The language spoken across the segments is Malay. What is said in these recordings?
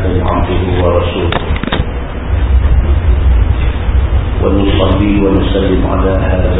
محمدا عبده ورسوله ونصلي ونسلم على هذا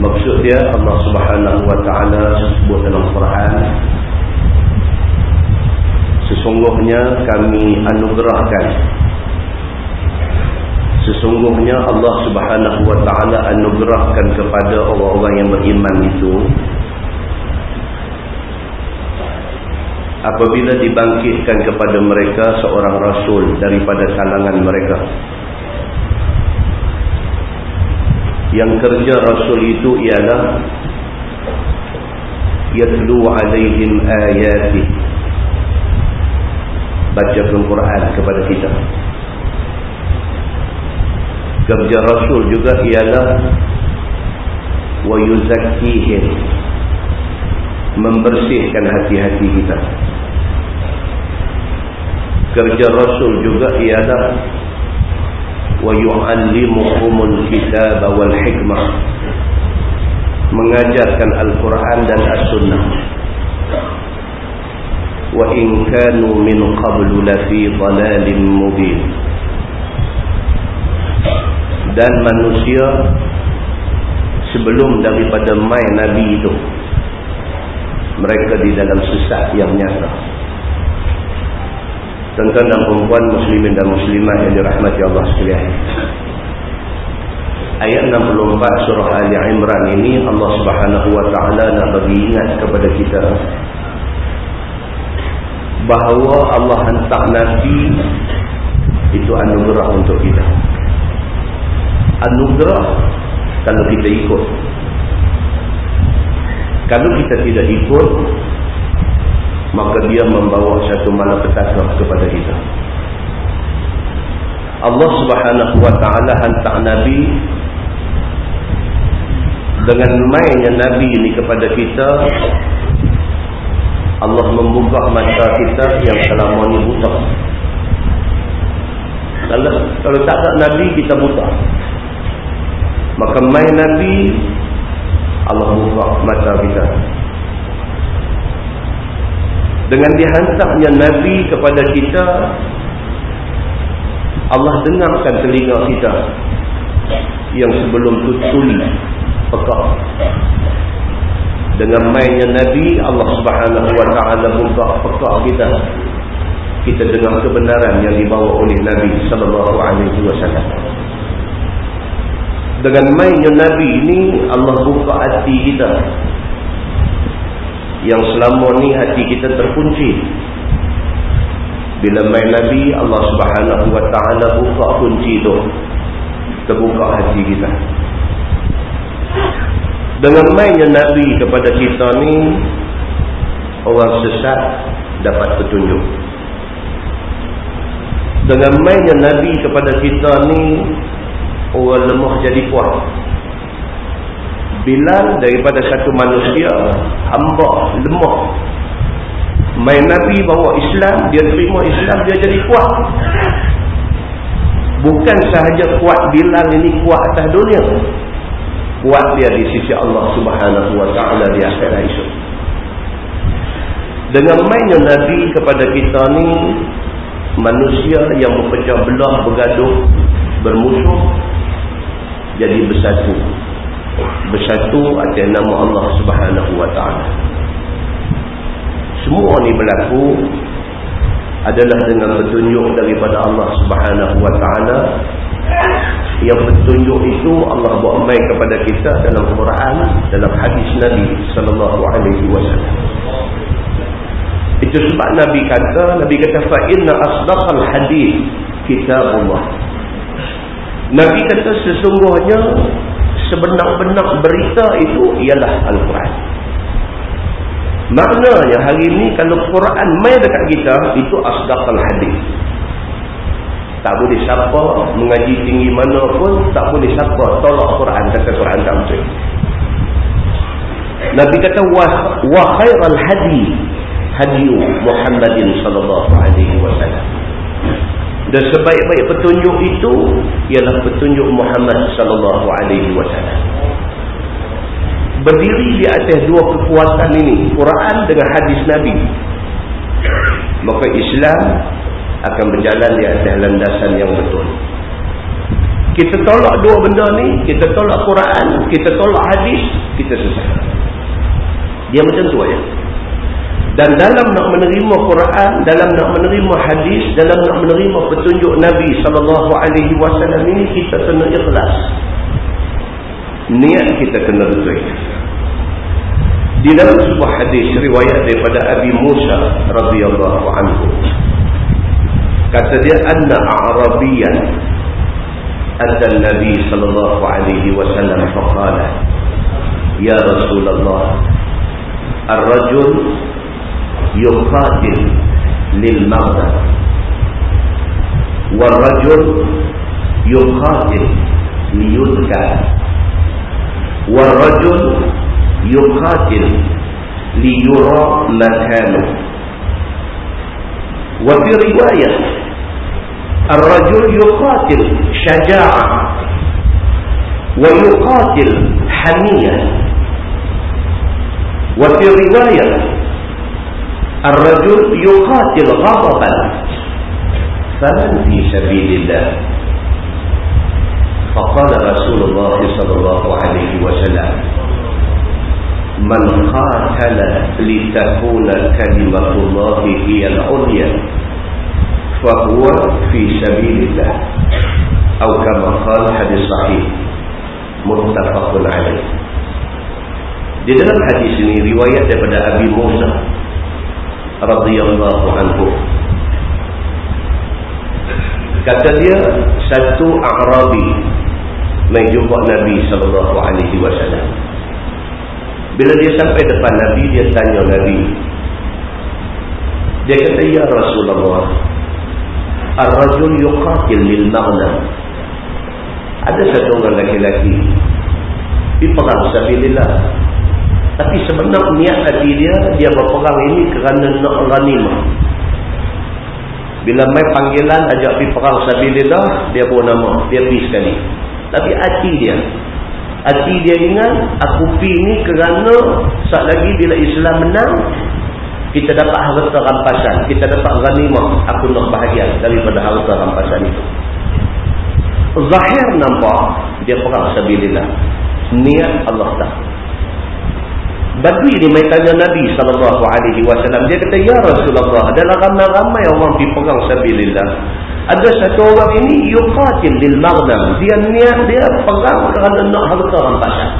Maksud dia Allah Subhanahu wa taala sebut dalam Quran Sesungguhnya kami anugerahkan. Sesungguhnya Allah Subhanahu wa taala anugerahkan kepada orang-orang yang beriman itu. Apabila dibangkitkan kepada mereka seorang rasul daripada kalangan mereka yang kerja rasul itu ialah yatlu alaihim ayati. Baca Al-Quran kepada kita. Kerja rasul juga ialah wa yuzakkihim membersihkan hati-hati kita. Kerja rasul juga ialah kitaba wal hikmah mengajarkan Al-Quran dan As-Sunnah. kanu min qablu lafi dhalalin mubin dan manusia sebelum daripada mai nabi itu mereka di dalam sesat yang nyata tuan-tuan dan perempuan muslimin dan muslimat yang dirahmati Allah sekalian. Ayat 64 surah Ali Imran ini Allah subhanahu wa ta'ala nak bagi ingat kepada kita bahawa Allah hantar Nabi itu anugerah untuk kita. Anugerah kalau kita ikut. Kalau kita tidak ikut maka dia membawa satu malapetaka kepada kita. Allah subhanahu wa ta'ala hantar Nabi dengan mainnya Nabi ini kepada kita. Allah membuka mata kita yang selama ini buta. Kalau, kalau tak ada Nabi kita buta. Maka main Nabi Allah buka mata kita dengan dihantarnya Nabi kepada kita Allah dengarkan telinga kita yang sebelum itu tuli pekak. Dengan mainnya Nabi Allah subhanahu wa ta'ala buka pekak kita. Kita dengar kebenaran yang dibawa oleh Nabi sallallahu alaihi wasallam. Dengan mainnya Nabi ini Allah buka hati kita yang selama ni hati kita terkunci. Bila main Nabi Allah subhanahu wa ta'ala buka kunci tu. Terbuka hati kita. Dengan mainnya Nabi kepada kita ni orang sesat dapat petunjuk. Dengan mainnya Nabi kepada kita ni orang lemah jadi kuat Bilal daripada satu manusia hamba lemah. Main Nabi bawa Islam dia terima Islam dia jadi kuat. Bukan sahaja kuat Bilal ini kuat atas dunia. Kuat dia di sisi Allah subhanahu wa ta'ala di akhirat esok. Dengan mainnya Nabi kepada kita ni manusia yang berpecah belah bergaduh bermusuh jadi bersatu bersatu atas nama Allah subhanahu wa ta'ala. Semua ni berlaku adalah dengan petunjuk daripada Allah subhanahu wa ta'ala. Yang petunjuk itu Allah buat main kepada kita dalam Quran dalam hadis Nabi sallallahu alaihi wasallam. Itu sebab Nabi kata Nabi kata fa inna asdaqal hadis kitabullah. Nabi kata sesungguhnya sebenar-benar berita itu ialah Al-Quran. Maknanya hari ini kalau Quran main dekat kita itu asdaqal hadis. Tak boleh siapa mengaji tinggi mana pun tak boleh siapa tolak Quran kata Quran tak betul Nabi kata wa khairal hadi hadi Muhammadin sallallahu alaihi wasallam dan sebaik-baik petunjuk itu ialah petunjuk Muhammad sallallahu alaihi wasallam. Berdiri di atas dua kekuatan ini Quran dengan hadis Nabi maka Islam akan berjalan di atas landasan yang betul. Kita tolak dua benda ni kita tolak Quran kita tolak hadis kita sesat dia macam tu aja dan dalam nak menerima Quran dalam nak menerima hadis dalam nak menerima petunjuk Nabi SAW ini kita kena ikhlas. Niat kita kena betul. Di dalam sebuah hadis riwayat daripada Abi Musa radhiyallahu anhu kata dia anna a'rabiyan adda nabi sallallahu alaihi wasallam faqala ya rasulullah ar-rajul يقاتل للمغزى والرجل يقاتل ليذكى والرجل يقاتل ليرى مكانه. وفي رواية الرجل يقاتل شجاعة ويقاتل حمية. وفي رواية الرجل يقاتل غضبا. فمن في سبيل الله؟ فقال رسول الله صلى الله عليه وسلم من قاتل لتكون كلمة الله هي العليا فهو في سبيل الله. أو كما قال hadis sahih muttafaqun alaih di dalam hadis ini riwayat daripada Abi Musa radhiyallahu anhu kata dia satu Arabi mai jumpa Nabi sallallahu alaihi wasallam bila dia sampai depan Nabi dia tanya Nabi dia kata ya Rasulullah Ar-rajul yuqatil lil maghnam. Ada satu orang lelaki di perang sabilillah. Tapi sebenarnya niat hati dia dia berperang ini kerana nak ghanimah. Bila mai panggilan ajak pergi perang sabilillah, dia pun nama, dia pergi sekali. Tapi hati dia hati dia ingat aku pergi ni kerana saat lagi bila Islam menang kita dapat harta rampasan, kita dapat ghanimah, aku nak bahagia daripada harta rampasan itu. Zahir nampak dia perang sabilillah. Niat Allah tak. Badui ni mai tanya Nabi sallallahu alaihi wasallam dia kata ya Rasulullah adalah ramai-ramai orang pergi perang sabilillah. Ada satu orang ini yuqatil lil maghnam. Dia niat dia perang kerana nak harta rampasan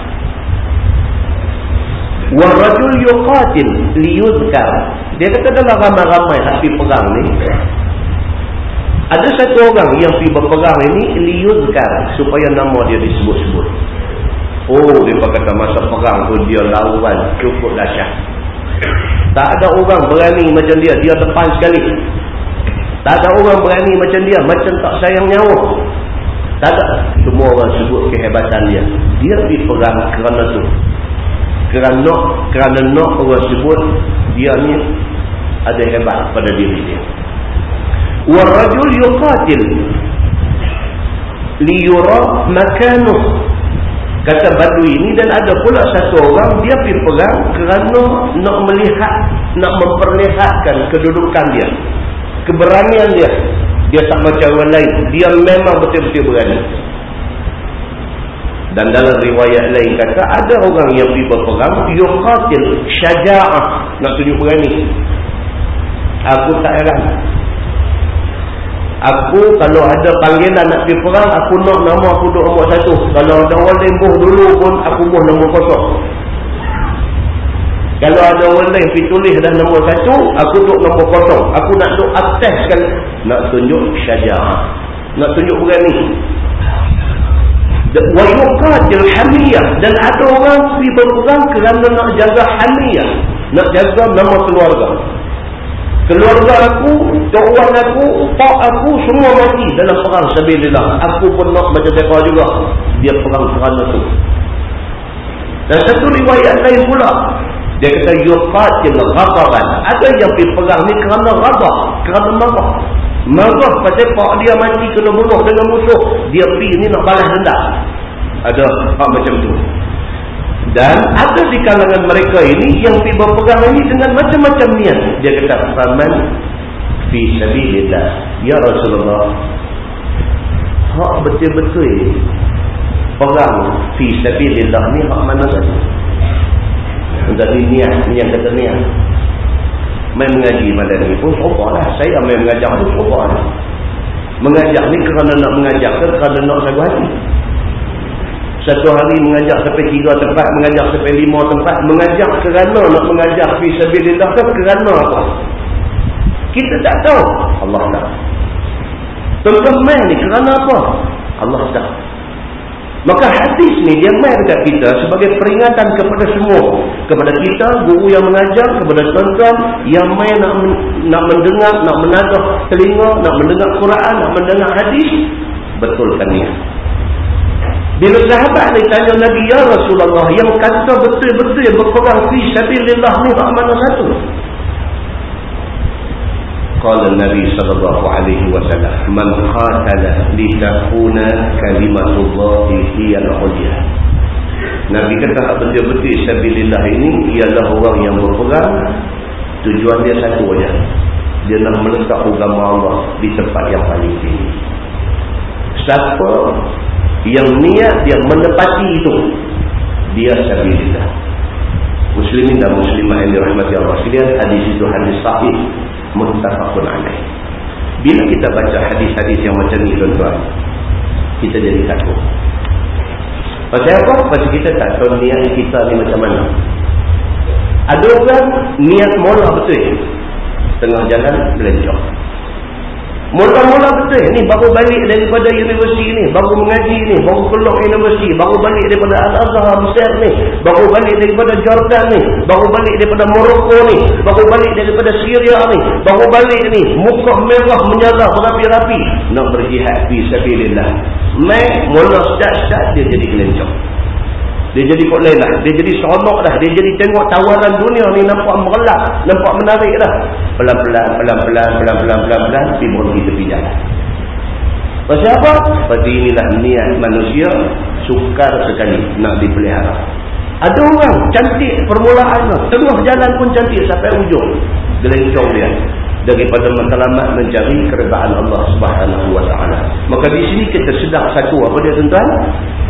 warajul yuqatil liyudkar dia kata dalam ramai-ramai api perang ni ada satu orang yang pergi berperang ini liyudkar supaya nama dia disebut-sebut oh dia kata masa perang tu dia lawan. Cukup dahsyat. Tak ada orang berani macam dia. Dia depan sekali. Tak ada orang berani macam dia. Macam tak sayang nyawa. Tak ada. Semua orang sebut kehebatan dia. Dia pergi perang kerana tu. Kerana kerana nak orang sebut dia ni ada hebat pada diri dia. Warajul yuqatil liyura makanuh kata badui ini dan ada pula satu orang dia pergi perang kerana nak melihat nak memperlihatkan kedudukan dia keberanian dia. Dia tak macam orang lain. Dia memang betul-betul berani. Dan dalam riwayat lain kata ada orang yang pergi berperang yuqatil syaja'ah. Nak tunjuk berani. Aku tak heran Aku kalau ada panggilan nak pergi perang, aku nak nama aku duduk nombor satu. Kalau ada orang lembuh dulu pun, aku buh nombor kosong. Kalau ada orang lain pergi tulis dah nombor satu, aku duduk nombor kosong. Aku nak duduk atas sekali. Nak tunjuk syajah. Nak tunjuk berani. Dan ada orang pergi berperang kerana nak jaga hamiyah. Nak jaga nama keluarga keluarga aku, tuan aku, pak aku semua mati dalam perang sabilillah. Aku pun nak baca depa juga. Dia perang kerana tu. Dan satu riwayat lain pula. Dia kata yuqatil ghadaban. Ada yang pergi perang ni kerana ghadab, kerana marah. Marah pasal pak dia mati kena bunuh dengan musuh. Dia pergi ni nak balas dendam. Ada hak macam tu. Dan ada di kalangan mereka ini yang berpegang ini dengan macam-macam niat. Dia kata, Faman fi sabilillah. Ya Rasulullah. Hak betul-betul perang fi sabilillah ni hak mana saja. Jadi niat, ni yang kata niat. Main mengaji malam ni pun lah. Saya main mengajar pun lah. Mengajar ni kerana nak mengajar ke kerana nak sagu hati. Satu hari mengajak sampai tiga tempat, mengajak sampai lima tempat. Mengajak kerana nak mengajak fisabilillah ke kerana apa? Kita tak tahu. Allah tahu. Tentang main ni kerana apa? Allah tahu. Maka hadis ni dia main dekat kita sebagai peringatan kepada semua. Kepada kita, guru yang mengajar, kepada tuan-tuan yang main nak, nak mendengar, nak menadah telinga, nak mendengar Quran, nak mendengar hadis. Betulkan niat. Bila sahabat ni tanya Nabi Ya Rasulullah yang kata betul-betul yang berperang fi sabilillah ni hak mana satu? Qala Nabi sallallahu alaihi wasallam man qatala li takuna kalimatullah hiya al-ulya. Nabi kata hak betul-betul sabilillah ini ialah orang yang berperang tujuan dia satu aja. Dia nak meletak agama Allah di tempat yang paling tinggi. Siapa yang niat dia menepati itu. Dia sabilillah muslimin dan muslimah yang dirahmati Allah sekalian hadis itu hadis sahih muttafaqun alaih. Bila kita baca hadis-hadis yang macam ni tuan-tuan kita jadi takut. Pasal apa? pasal kita tak tahu niat kita ni macam mana. Ada orang niat mula betul. Tengah jalan belencong Mula-mula betul ni baru balik daripada universiti ni, baru mengaji ni, baru keluar universiti, baru balik daripada Al-Azhar besar ni, baru balik daripada Jordan ni, baru balik daripada Morocco ni, baru balik daripada Syria ni, baru balik ni, muka merah menyala berapi-rapi nak berjihad fi sabilillah. Mai mula start-start dia jadi kelencong. Dia jadi kot lain lah. Dia jadi seronok dah. Dia jadi tengok tawaran dunia ni nampak merelak. Nampak menarik dah. Pelan-pelan, pelan-pelan, pelan-pelan, pelan-pelan. Pergi berhenti tepi jalan. Pasal apa? Pasal inilah niat manusia sukar sekali nak dipelihara. Ada orang cantik permulaan. Tengah jalan pun cantik sampai ujung. Gelencong dia daripada matlamat mencari keredaan Allah Subhanahu wa taala. Maka di sini kita sedar satu apa dia tuan-tuan?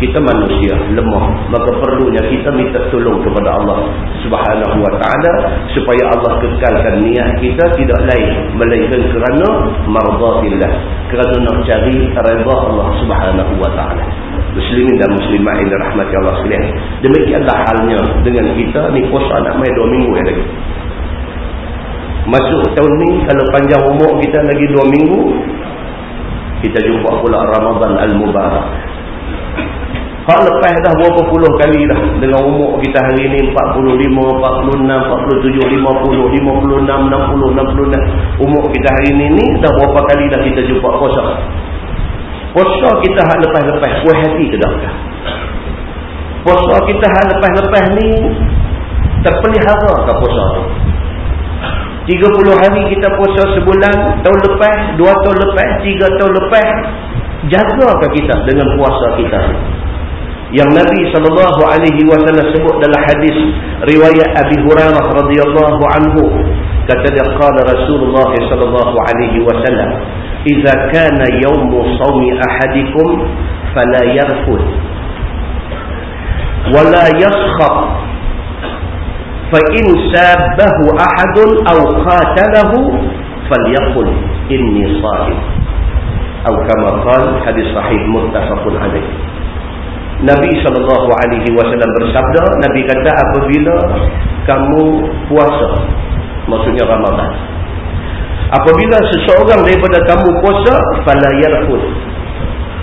Kita manusia lemah, maka perlunya kita minta tolong kepada Allah Subhanahu wa taala supaya Allah kekalkan niat kita tidak lain melainkan kerana mardhatillah, kerana nak cari redha Allah Subhanahu wa taala. Muslimin dan muslimat yang dirahmati Allah sekalian. Demikianlah halnya dengan kita ni puasa nak mai 2 minggu lagi. Masuk tahun ni kalau panjang umur kita lagi dua minggu kita jumpa pula Ramadan Al-Mubarak. Hak lepas dah berapa puluh kali dah dengan umur kita hari ni 45, 46, 47, 50, 56, 60, 66. Umur kita hari ni ni dah berapa kali dah kita jumpa puasa. Puasa kita hak lepas-lepas puas hati ke tak? Puasa kita hak lepas-lepas ni terpelihara ke puasa tu? 30 hari kita puasa sebulan tahun lepas, 2 tahun lepas, 3 tahun lepas jagakah kita dengan puasa kita? Yang Nabi sallallahu alaihi wasallam sebut dalam hadis riwayat Abi Hurairah radhiyallahu anhu kata dia qala Rasulullah sallallahu alaihi wasallam idza kana yawmu sawmi ahadikum fala yarfud wala yaskhab fa in sabahu ahadun aw qatalahu falyaqul inni shahid atau kama qala hadis sahih muttafaqun alaih Nabi SAW bersabda Nabi kata apabila kamu puasa maksudnya Ramadan apabila seseorang daripada kamu puasa yarfud.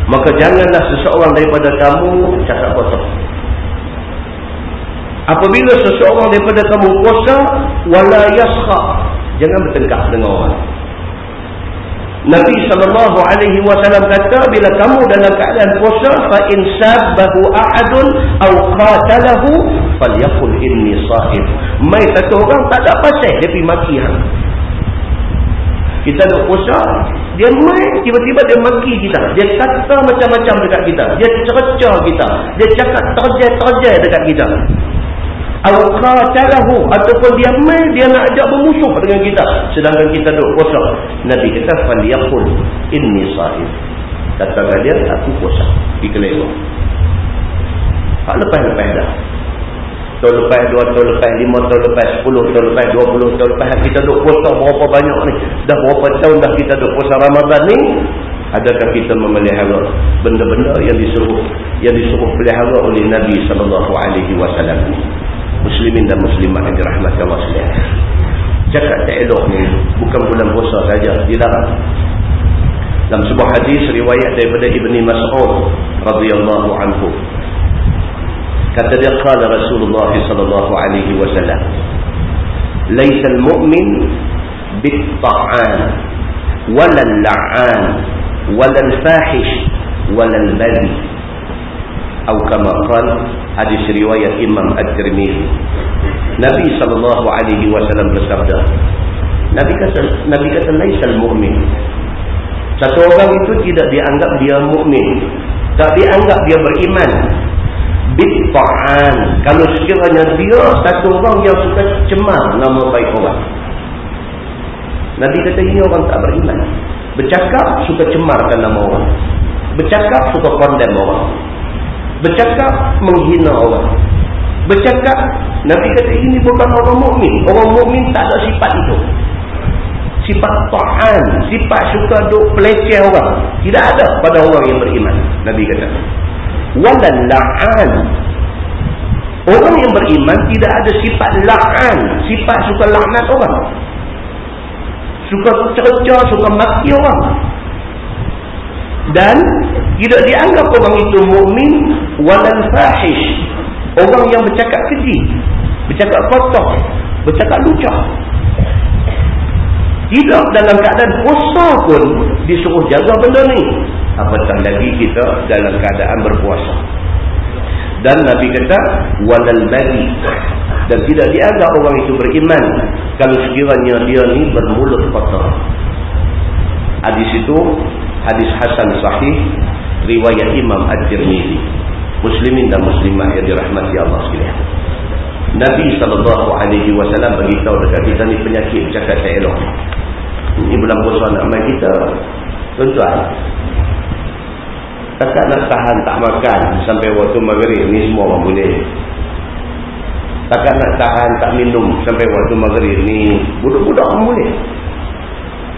Maka janganlah seseorang daripada kamu cakap kotor apabila seseorang daripada kamu puasa wala yaskha jangan bertengkar dengan orang Nabi sallallahu alaihi wasallam kata bila kamu dalam keadaan puasa fa in sabbahu ahadun aw qatalahu falyaqul inni sahib. Mai satu orang tak ada pasal dia pergi maki hang. Kita nak puasa, dia mai tiba-tiba dia maki kita. Dia kata macam-macam dekat kita. Dia cerca kita. Dia cakap terjai-terjai dekat kita al-qatalahu ataupun dia mai dia nak ajak bermusuh dengan kita. Sedangkan kita duduk puasa Nabi kata falyaqul inni sahib kata dia aku puasa di kelewar tak lepas-lepas dah. Tahun lepas, dua tahun lepas, lima tahun lepas, sepuluh tahun lepas, dua puluh tahun lepas kita duduk puasa berapa banyak ni. Dah berapa tahun dah kita duduk puasa Ramadan ni? Adakah kita memelihara benda-benda yang disuruh yang disuruh pelihara oleh Nabi SAW ni muslimin dan muslimat yang dirahmati Allah sekalian. Cakap tak elok ni bukan bulan puasa saja dilarang. Dalam sebuah hadis riwayat daripada Ibni Mas'ud radhiyallahu anhu. Kata dia qala Rasulullah sallallahu alaihi wasallam Laisa al-mu'min bit-ta'an wala al-la'an wala al-fahish wala al-badi atau kama qal hadis riwayat Imam At-Tirmizi Nabi sallallahu alaihi wasallam bersabda Nabi kata Nabi kata laisal mu'min. Satu orang itu tidak dianggap dia mukmin tak dianggap dia beriman. Bitta'an. Kalau sekiranya dia satu orang yang suka cemar nama baik orang. Nabi kata ini orang tak beriman. Bercakap suka cemarkan nama orang. Bercakap suka condemn orang bercakap menghina orang. Bercakap Nabi kata ini bukan orang mukmin. Orang mukmin tak ada sifat itu. Sifat ta'an sifat suka duk peleceh orang. Tidak ada pada orang yang beriman Nabi kata. Walan la'an. Orang yang beriman tidak ada sifat la'an sifat suka laknat orang. Suka cerca suka maki orang dan tidak dianggap orang itu mukmin walal fahish. Orang yang bercakap keji bercakap kotor bercakap lucah. Tidak dalam keadaan puasa pun disuruh jaga benda ni. Apatah lagi kita dalam keadaan berpuasa. Dan Nabi kata walal badi dan tidak dianggap orang itu beriman kalau sekiranya dia ni bermulut kotor. Hadis itu hadis Hasan Sahih riwayat Imam Ad-Tirmizi muslimin dan muslimat yang dirahmati Allah sekalian. Nabi SAW beritahu dekat kita ni penyakit bercakap tak elok. Ini bulan puasa nak main kita. Tuan-tuan takkan nak tahan tak makan sampai waktu maghrib ni semua orang boleh. Takkan nak tahan tak minum sampai waktu maghrib ni budak-budak orang boleh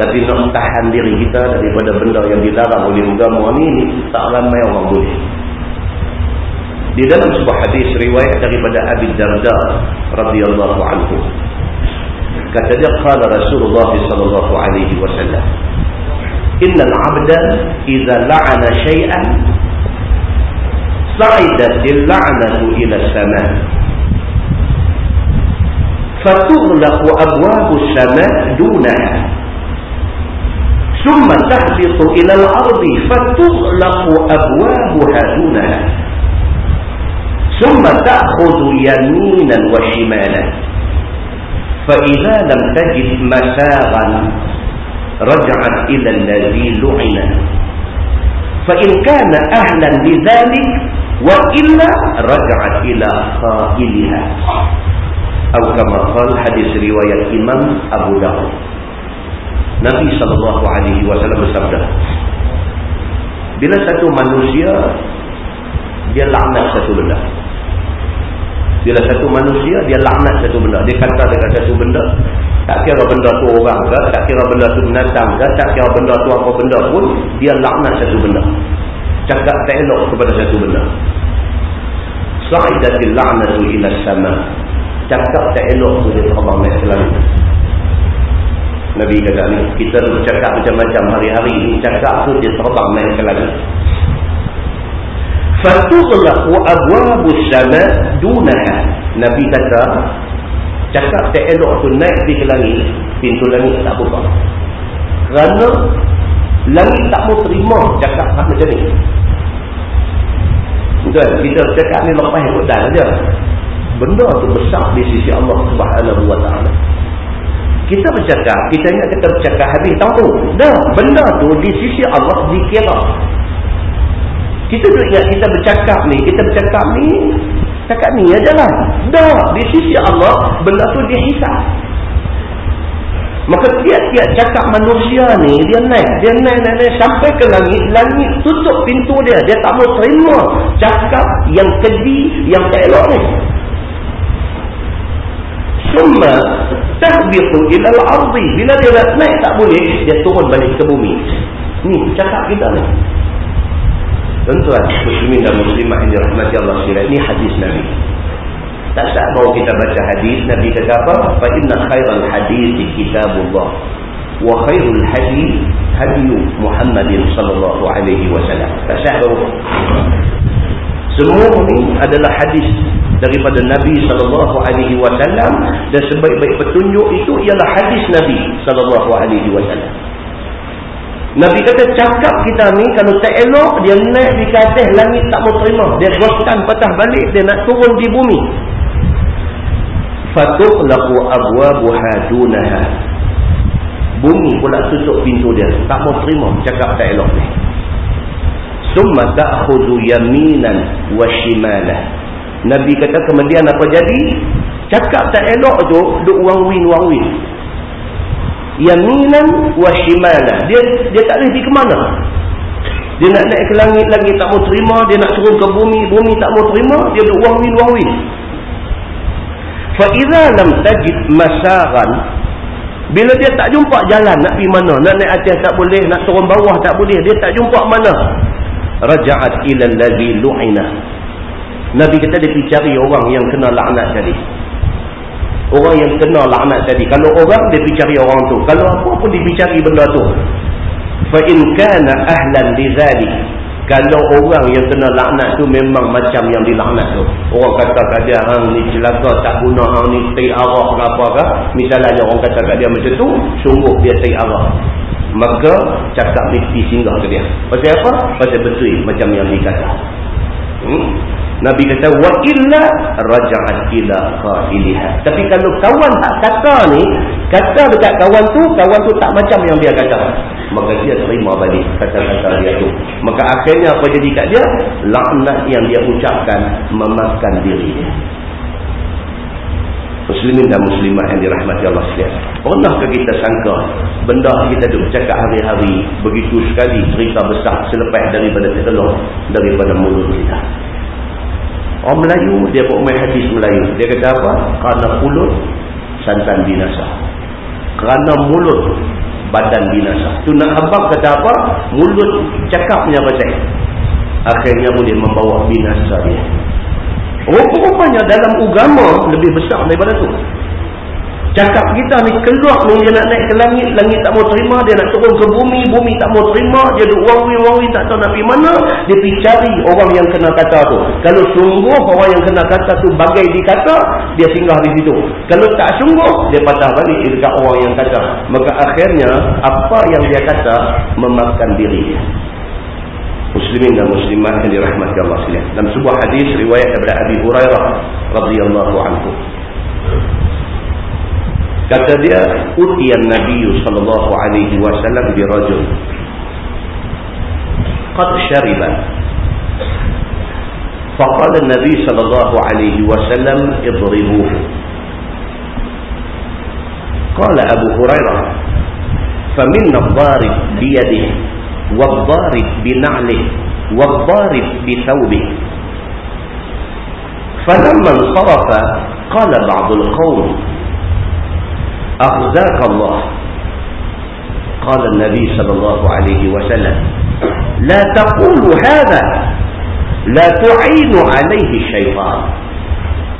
tapi nak tahan diri kita daripada benda yang dilarang oleh agama ni, tak ramai orang boleh. Di dalam sebuah hadis riwayat daripada Abi Darda radhiyallahu anhu. Kata dia qala Rasulullah sallallahu alaihi wasallam. Innal 'abda idza la'ana shay'an sa'idat al-la'natu ila as-sama' fatughlaqu abwabu as-sama' dunaha ثم تهبط إلى الأرض فتغلق أبوابها دونها. ثم تأخذ يمينا وشمالا. فإذا لم تجد مساغا رجعت إلى الذي لعن. فإن كان أهلا لذلك وإلا رجعت إلى قائلها. أو كما قال حديث رواية إمام أبو داود. Nabi SAW bersabda Bila satu manusia Dia laknat satu benda bila satu manusia, dia laknat satu benda. Dia kata dekat satu benda. Tak kira benda tu orang ke, tak kira benda tu binatang ke, tak kira benda tu apa benda pun, dia laknat satu benda. Cakap tak elok kepada satu benda. Sa'idatil la'natu ila sama. Cakap tak elok tu dia terbang naik ke langit. Nabi kata ni, kita bercakap macam-macam hari-hari ni, cakap tu dia terbang naik ke langit fatughlaqu abwabus sama dunaha. Nabi kata cakap tak elok tu naik di ke langit pintu langit tak buka. Kerana langit tak mau terima cakap macam ni Betul, kita cakap ni lepas ikut dan aja. Benda tu besar di sisi Allah Subhanahu Wa Taala. Kita bercakap, kita ingat kita bercakap habis tahu. Dah, benda tu di sisi Allah dikira. Kita tu ingat kita bercakap ni, kita bercakap ni, cakap ni aja lah. Dah, di sisi Allah, benda tu dia hisap. Maka tiap-tiap cakap manusia ni, dia naik, dia naik, naik, naik, sampai ke langit, langit tutup pintu dia. Dia tak mau terima cakap yang keji, yang tak elok ni. Summa tahbiqu ila al-ardi. Bila dia naik tak boleh, dia turun balik ke bumi. Ni cakap kita ni. Tuan-tuan, muslimin dan muslimah yang dirahmati Allah sekalian, ini hadis Nabi. Tak sah bahawa kita baca hadis, Nabi kata apa? Fa inna khairal hadis kitabullah wa khairul hadis hadiyu Muhammadin sallallahu alaihi wasallam. Tak sah bahawa semua ini adalah hadis daripada Nabi sallallahu alaihi wasallam dan sebaik-baik petunjuk itu ialah hadis Nabi sallallahu alaihi wasallam. Nabi kata cakap kita ni kalau tak elok dia naik di atas langit tak mau terima. Dia goskan patah balik dia nak turun di bumi. Fatuqlaqu abwabuha dunaha. Bumi pula tutup pintu dia. Tak mau terima cakap tak elok ni. Summa ta'khudhu yaminan wa shimalah. Nabi kata kemudian apa jadi? Cakap tak elok tu duk wang win win yaminan wa shimala. Dia dia tak reti ke mana? Dia nak naik ke langit lagi tak mau terima. Dia nak turun ke bumi bumi tak mau terima. Dia duk wahwin wahwin fa idza lam tajid masaran bila dia tak jumpa jalan nak pergi mana nak naik atas tak boleh nak turun bawah tak boleh dia tak jumpa mana? Raja'at ila allazi lu'ina Nabi kata dia pergi cari orang yang kena laknat tadi. Orang yang kena laknat tadi. Kalau orang, dia pergi cari orang tu. Kalau apa pun dia pergi cari benda tu. فَإِنْكَانَ ahlan لِذَالِ Kalau orang yang kena laknat tu memang macam yang dilaknat tu. Orang kata kat dia, hang ni celaka, tak guna, hang ni ti'arah ke apa ke. Misalnya orang kata kat dia macam tu, sungguh dia ti'arah. Maka cakap mesti singgah ke dia. Pasal apa? Pasal betul macam yang dikata. Hmm? Nabi kata wa illa raja'at ila qailiha. Tapi kalau kawan tak kata ni, kata dekat kawan tu, kawan tu tak macam yang dia kata. Maka dia terima balik kata-kata dia tu. Maka akhirnya apa jadi kat dia? Laknat yang dia ucapkan memakan diri dia. Muslimin dan muslimah yang dirahmati Allah sekalian. Pernahkah kita sangka benda kita duk cakap hari-hari begitu sekali cerita besar selepas daripada terkeluar daripada mulut kita. Orang Melayu, dia buat main hadis Melayu. Dia kata apa? Kerana mulut, santan binasa. Kerana mulut, badan binasa. Tu nak habak kata apa? Mulut cakapnya pasal. Akhirnya boleh membawa binasa dia. Rupa-rupanya dalam agama lebih besar daripada tu. Cakap kita ni keluar ni dia nak naik ke langit, langit tak mau terima, dia nak turun ke bumi, bumi tak mau terima, dia duk wangwi-wangwi tak tahu nak pergi mana, dia pergi cari orang yang kena kata tu. Kalau sungguh orang yang kena kata tu bagai dikata, dia singgah di situ. Kalau tak sungguh, dia patah balik dekat orang yang kata. Maka akhirnya, apa yang dia kata, memakan diri dia. Muslimin dan muslimat yang dirahmati Allah s.w.t. Dalam sebuah hadis riwayat daripada Abi Hurairah radhiyallahu anhu. Kata dia, Utiyan Nabi sallallahu alaihi wasallam di rajul. qad syariba faqala nabi sallallahu alaihi wasallam idribuhu qala abu hurairah faminna ad-darib bi yadihi wad-darib bi na'lihi wad-darib bi thawbihi falamma sarafa qala ba'd al-qawm akhzaka Allah قال النبي صلى الله عليه وسلم لا تقول هذا لا تعين عليه الشيطان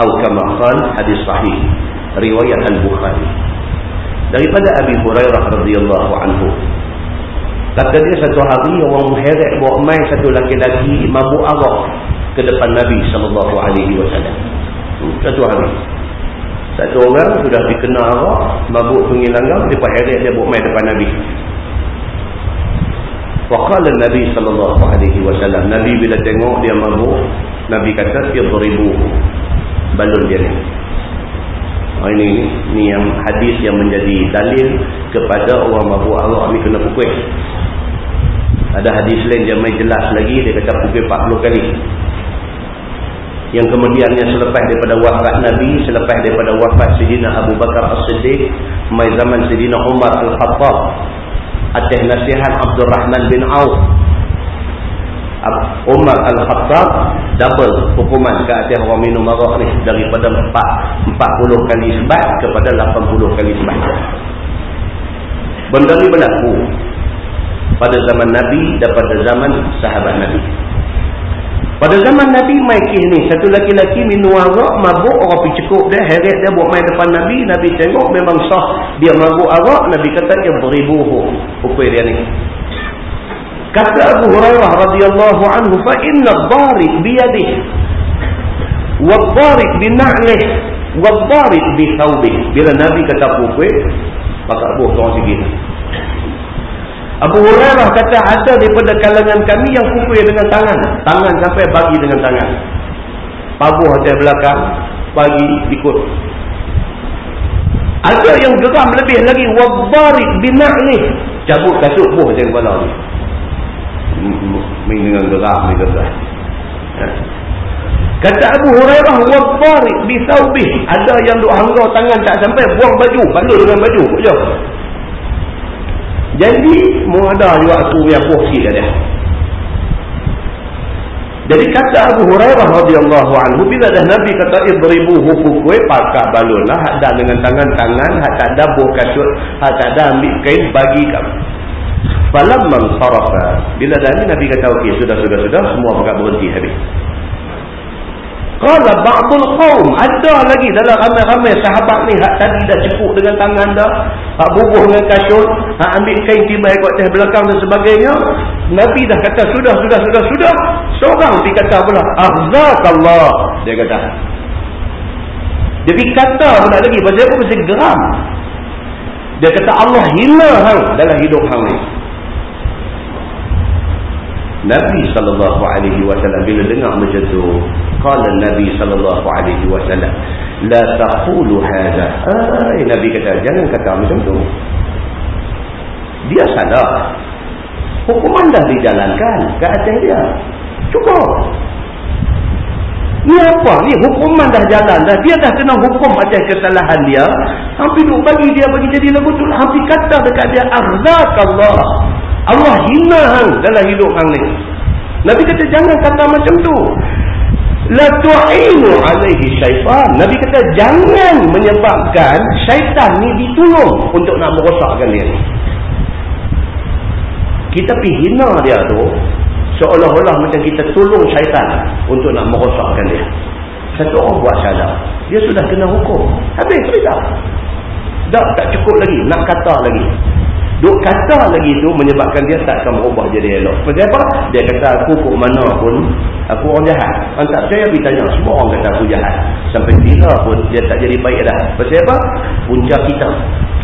أو كما قال حديث صحيح رواية البخاري daripada Abi Hurairah radhiyallahu anhu kata dia satu hari orang heret bawa mai satu laki-laki mabuk arak ke depan Nabi sallallahu alaihi wasallam satu hari satu orang sudah dikenal arak mabuk pengilanggang dia heret dia bawa mai depan Nabi Waqala Nabi wasallam Nabi bila tengok dia mabuk Nabi kata idribu balon dia ni. Oh, ini ni yang hadis yang menjadi dalil kepada orang mabuk Allah ni kena pukul. Ada hadis lain yang mai jelas lagi dia kata pukul 40 kali. Yang kemudiannya selepas daripada wafat Nabi, selepas daripada wafat Sayyidina Abu Bakar As-Siddiq, mai zaman Sayyidina Umar Al-Khattab, atas nasihat Abdul Rahman bin Auf Umar Al-Khattab double hukuman ke atas orang minum arak ni daripada 4, 40 kali sebat kepada 80 kali sebat benda ni berlaku pada zaman Nabi dan pada zaman sahabat Nabi pada zaman Nabi Maikih ni, satu laki-laki minum arak, mabuk, orang pergi cekuk dia, heret dia buat main depan Nabi, Nabi tengok memang sah dia mabuk arak, Nabi kata dia beribuhu hukum dia ni. Kata Abu Hurairah radhiyallahu anhu, inna dharik biyadih, wa wa dharik bithawbih. Bila Nabi kata hukum, maka Abu Hurairah sikit. Abu Hurairah kata ada daripada kalangan kami yang pukul dengan tangan. Tangan sampai bagi dengan tangan. Pabuh atas belakang, bagi ikut. Ada yang geram lebih lagi. Wadbarik bina'ni. Cabut kasut buh atas kepala ni. Dengan geram ni kata. Ha. Kata Abu Hurairah, Wadbarik bisawbih. Ada yang duk hanggau tangan tak sampai buang baju. Balur dengan baju. Sekejap. Jadi mau ada juga aku yang kursi dia. Jadi kata Abu Hurairah radhiyallahu anhu bila dah Nabi kata idribu hukukui pakai balon lah ada dengan tangan-tangan hak tak ada buh kasut hak tak ada ambil kain bagi kamu. Falamman sarafa bila dah ni Nabi kata okey sudah sudah sudah semua pakai berhenti habis. Qala ba'dul qaum ada lagi dalam ramai-ramai sahabat ni hak tadi dah cepuk dengan tangan dah, hak bubuh dengan kasut, hak ambil kain tibai kat atas belakang dan sebagainya. Nabi dah kata sudah sudah sudah sudah. Seorang dikata pula ahzakallah dia kata. Jadi kata pula lagi pasal apa pasal geram. Dia kata Allah hina hang dalam hidup hang ni. Nabi wasallam bila dengar macam tu, qala Nabi sallallahu alaihi wasallam, la taqulu hadha. Ah, Nabi kata jangan kata macam tu. Dia salah. Hukuman dah dijalankan ke atas dia. Cukup. Ni apa? Ni hukuman dah jalan dah. Dia dah kena hukum atas kesalahan dia. Hampir duk bagi dia bagi jadi tu. Hampir kata dekat dia. Akhzakallah. Allah hina hang dalam hidup hang ni. Nabi kata jangan kata macam tu. La tu'inu alaihi syaitan. Nabi kata jangan menyebabkan syaitan ni ditolong untuk nak merosakkan dia ni. Kita pergi hina dia tu seolah-olah macam kita tolong syaitan untuk nak merosakkan dia. Satu orang buat salah. Dia sudah kena hukum. Habis cerita. Tak, tak cukup lagi. Nak kata lagi. Duk kata lagi tu menyebabkan dia tak akan berubah jadi elok. Sebab apa? Dia kata aku kok mana pun aku orang jahat. Orang tak percaya pergi tanya. Semua orang kata aku jahat. Sampai bila pun dia tak jadi baik dah. Sebab apa? Punca kita.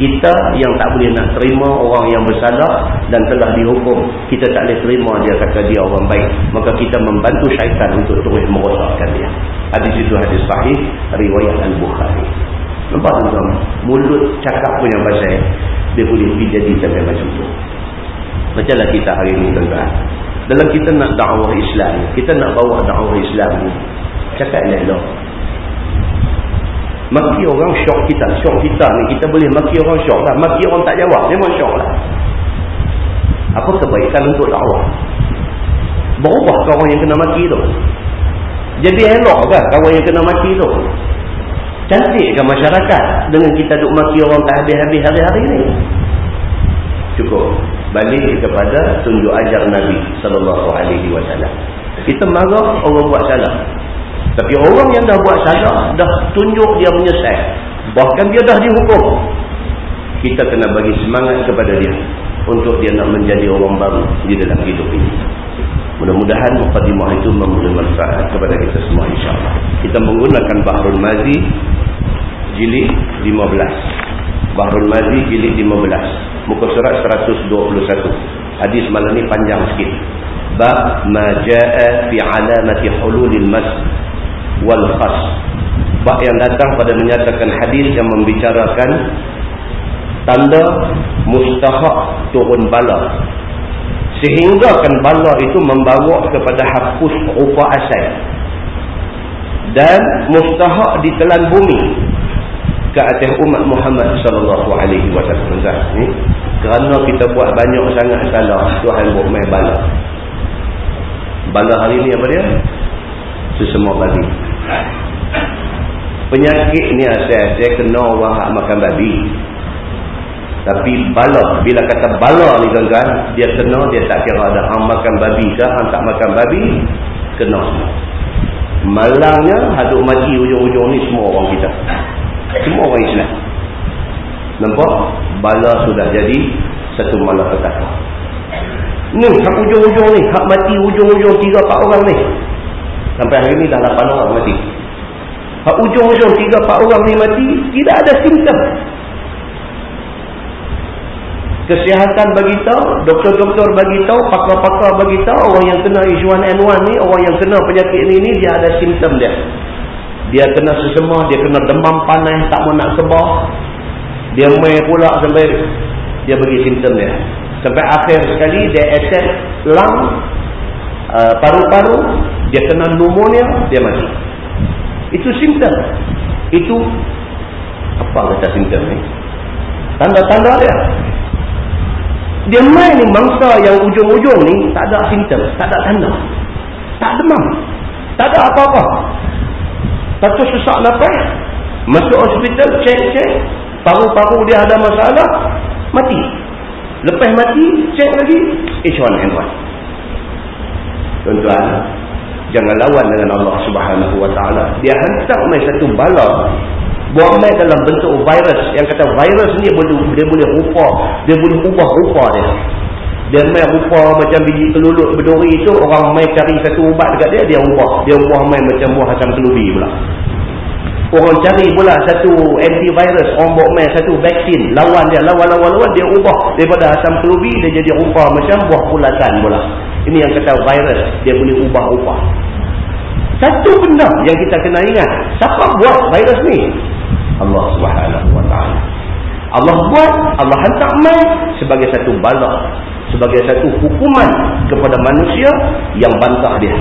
Kita yang tak boleh nak terima orang yang bersalah dan telah dihukum. Kita tak boleh terima dia kata dia orang baik. Maka kita membantu syaitan untuk terus merosakkan dia. Hadis itu hadis sahih. Riwayat Al-Bukhari. Nampak tuan Mulut cakap punya pasal dia boleh jadi sampai macam tu. Macamlah kita hari ini tuan-tuan. Dalam kita nak dakwah Islam kita nak bawa dakwah Islam ni cakap elok. Maki orang syok kita syok kita ni kita boleh maki orang syok lah. Maki orang tak jawab memang syok lah. Apa kebaikan untuk dakwah? Berubah kawan yang kena maki tu? Jadi elok kan kawan yang kena maki tu cantik kan masyarakat dengan kita duk maki orang tak habis-habis hari-hari ni. Cukup. Balik kepada tunjuk ajar Nabi sallallahu alaihi wasallam. Kita marah orang buat salah. Tapi orang yang dah buat salah dah tunjuk dia menyesal bahkan dia dah dihukum. Kita kena bagi semangat kepada dia untuk dia nak menjadi orang baru di dalam hidup ini mudah-mudahan mukadimah itu memberi manfaat kepada kita semua insyaAllah. Kita menggunakan Bahrul Mazi jilid 15 Bahrul Mazi jilid 15 muka surat 121 hadis malam ni panjang sikit. Bab ma jaa fi alamati hululil mas wal khas. Bab yang datang pada menyatakan hadis yang membicarakan tanda mustahak turun bala sehingga kan bala itu membawa kepada hapus rupa asal. Dan mustahak ditelan bumi ke atas umat Muhammad sallallahu alaihi wasallam. Ni kerana kita buat banyak sangat salah Tuhan buat mai bala. Bala hari ni apa dia? Sesemua babi. Penyakit ni asal-asal kena orang hak makan babi tapi bala bila kata bala ni tuan-tuan dia kena dia tak kira ada hang makan babi ke hang tak makan babi kena semua malangnya haduk mati ujung-ujung ni semua orang kita semua orang Islam. Nampak? Bala sudah jadi satu malapetaka. Ni, hak ujung-ujung ni. Hak mati ujung-ujung tiga empat orang ni. Sampai hari ni dah lapan orang mati. Hak ujung-ujung tiga empat orang ni mati, tidak ada simptom. Kesihatan bagi tahu, doktor-doktor bagi tahu, pakar-pakar bagi tahu, orang yang kena isu N1 ni, orang yang kena penyakit ni, ni dia ada simptom dia dia kena sesama, dia kena demam panas, tak mau nak sebah. Dia main pula sampai dia bagi simptom dia. Sampai akhir sekali dia attack lung, uh, paru-paru, uh, dia kena pneumonia, dia mati. Itu simptom. Itu apa kata simptom ni? Tanda-tanda dia. Dia main ni mangsa yang ujung-ujung ni tak ada simptom, tak ada tanda. Tak demam. Tak ada apa-apa. Satu sesak nafas. Masuk hospital, cek-cek. Paru-paru dia ada masalah. Mati. Lepas mati, cek lagi. H1N1. Tuan-tuan. Jangan lawan dengan Allah subhanahu wa ta'ala. Dia hantar main satu bala. Buat main dalam bentuk virus. Yang kata virus ni boleh, dia boleh rupa. Dia boleh ubah rupa dia. Dia main rupa macam biji kelulut berduri itu orang main cari satu ubat dekat dia dia ubah. Dia ubah main macam buah asam kelubi pula. Orang cari pula satu antivirus, orang buat main satu vaksin, lawan dia, lawan-lawan-lawan dia ubah daripada asam kelubi dia jadi rupa macam buah pulatan pula. Ini yang kata virus, dia boleh ubah rupa. Satu benda yang kita kena ingat, siapa buat virus ni? Allah Subhanahu wa taala. Allah buat, Allah hantar mai sebagai satu bala sebagai satu hukuman kepada manusia yang bantah dia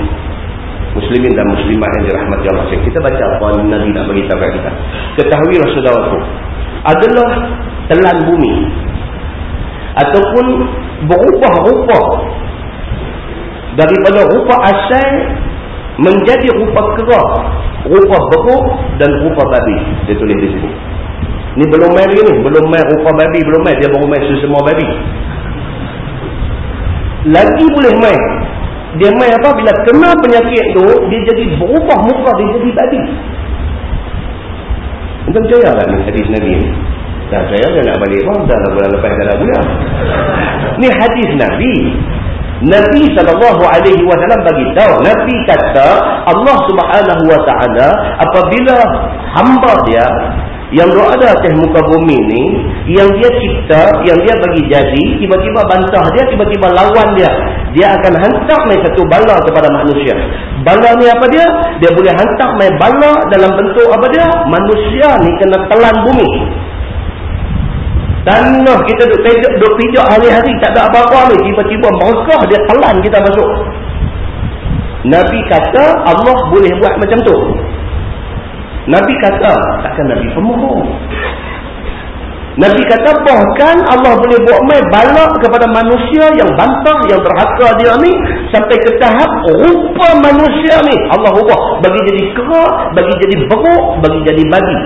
muslimin dan muslimat yang dirahmati Allah kita baca apa Nabi nak beritahu kepada kita ketahuilah saudaraku adalah telan bumi ataupun berubah rupa daripada rupa asal menjadi rupa kerah rupa beruk dan rupa babi. Dia tulis di sini ni belum main ni belum main rupa babi belum main. Dia baru main semua babi. Lagi boleh main. Dia main apa? Bila kena penyakit tu dia jadi berubah muka dia jadi tadi Entah percaya tak ni hadis Nabi ni? Dah percaya dia nak balik. Pun dah lah bulan lepas dah lah bulan. Ni hadis Nabi Nabi SAW bagi tahu Nabi kata Allah Subhanahu Wa Taala apabila hamba dia yang berada atas muka bumi ni yang dia cipta yang dia bagi jadi tiba-tiba bantah dia tiba-tiba lawan dia dia akan hantar mai satu bala kepada manusia. Bala ni apa dia? Dia boleh hantar mai bala dalam bentuk apa dia? Manusia ni kena telan bumi Tanah kita duk pijak, duk pijak hari-hari tak ada apa-apa ni. Tiba-tiba berkah dia telan kita masuk. Nabi kata Allah boleh buat macam tu. Nabi kata takkan Nabi pemohon. Nabi kata bahkan Allah boleh buat main balak kepada manusia yang bantah, yang terhaka dia ni sampai ke tahap rupa manusia ni. Allah ubah bagi jadi kerak, bagi jadi beruk, bagi jadi bagi.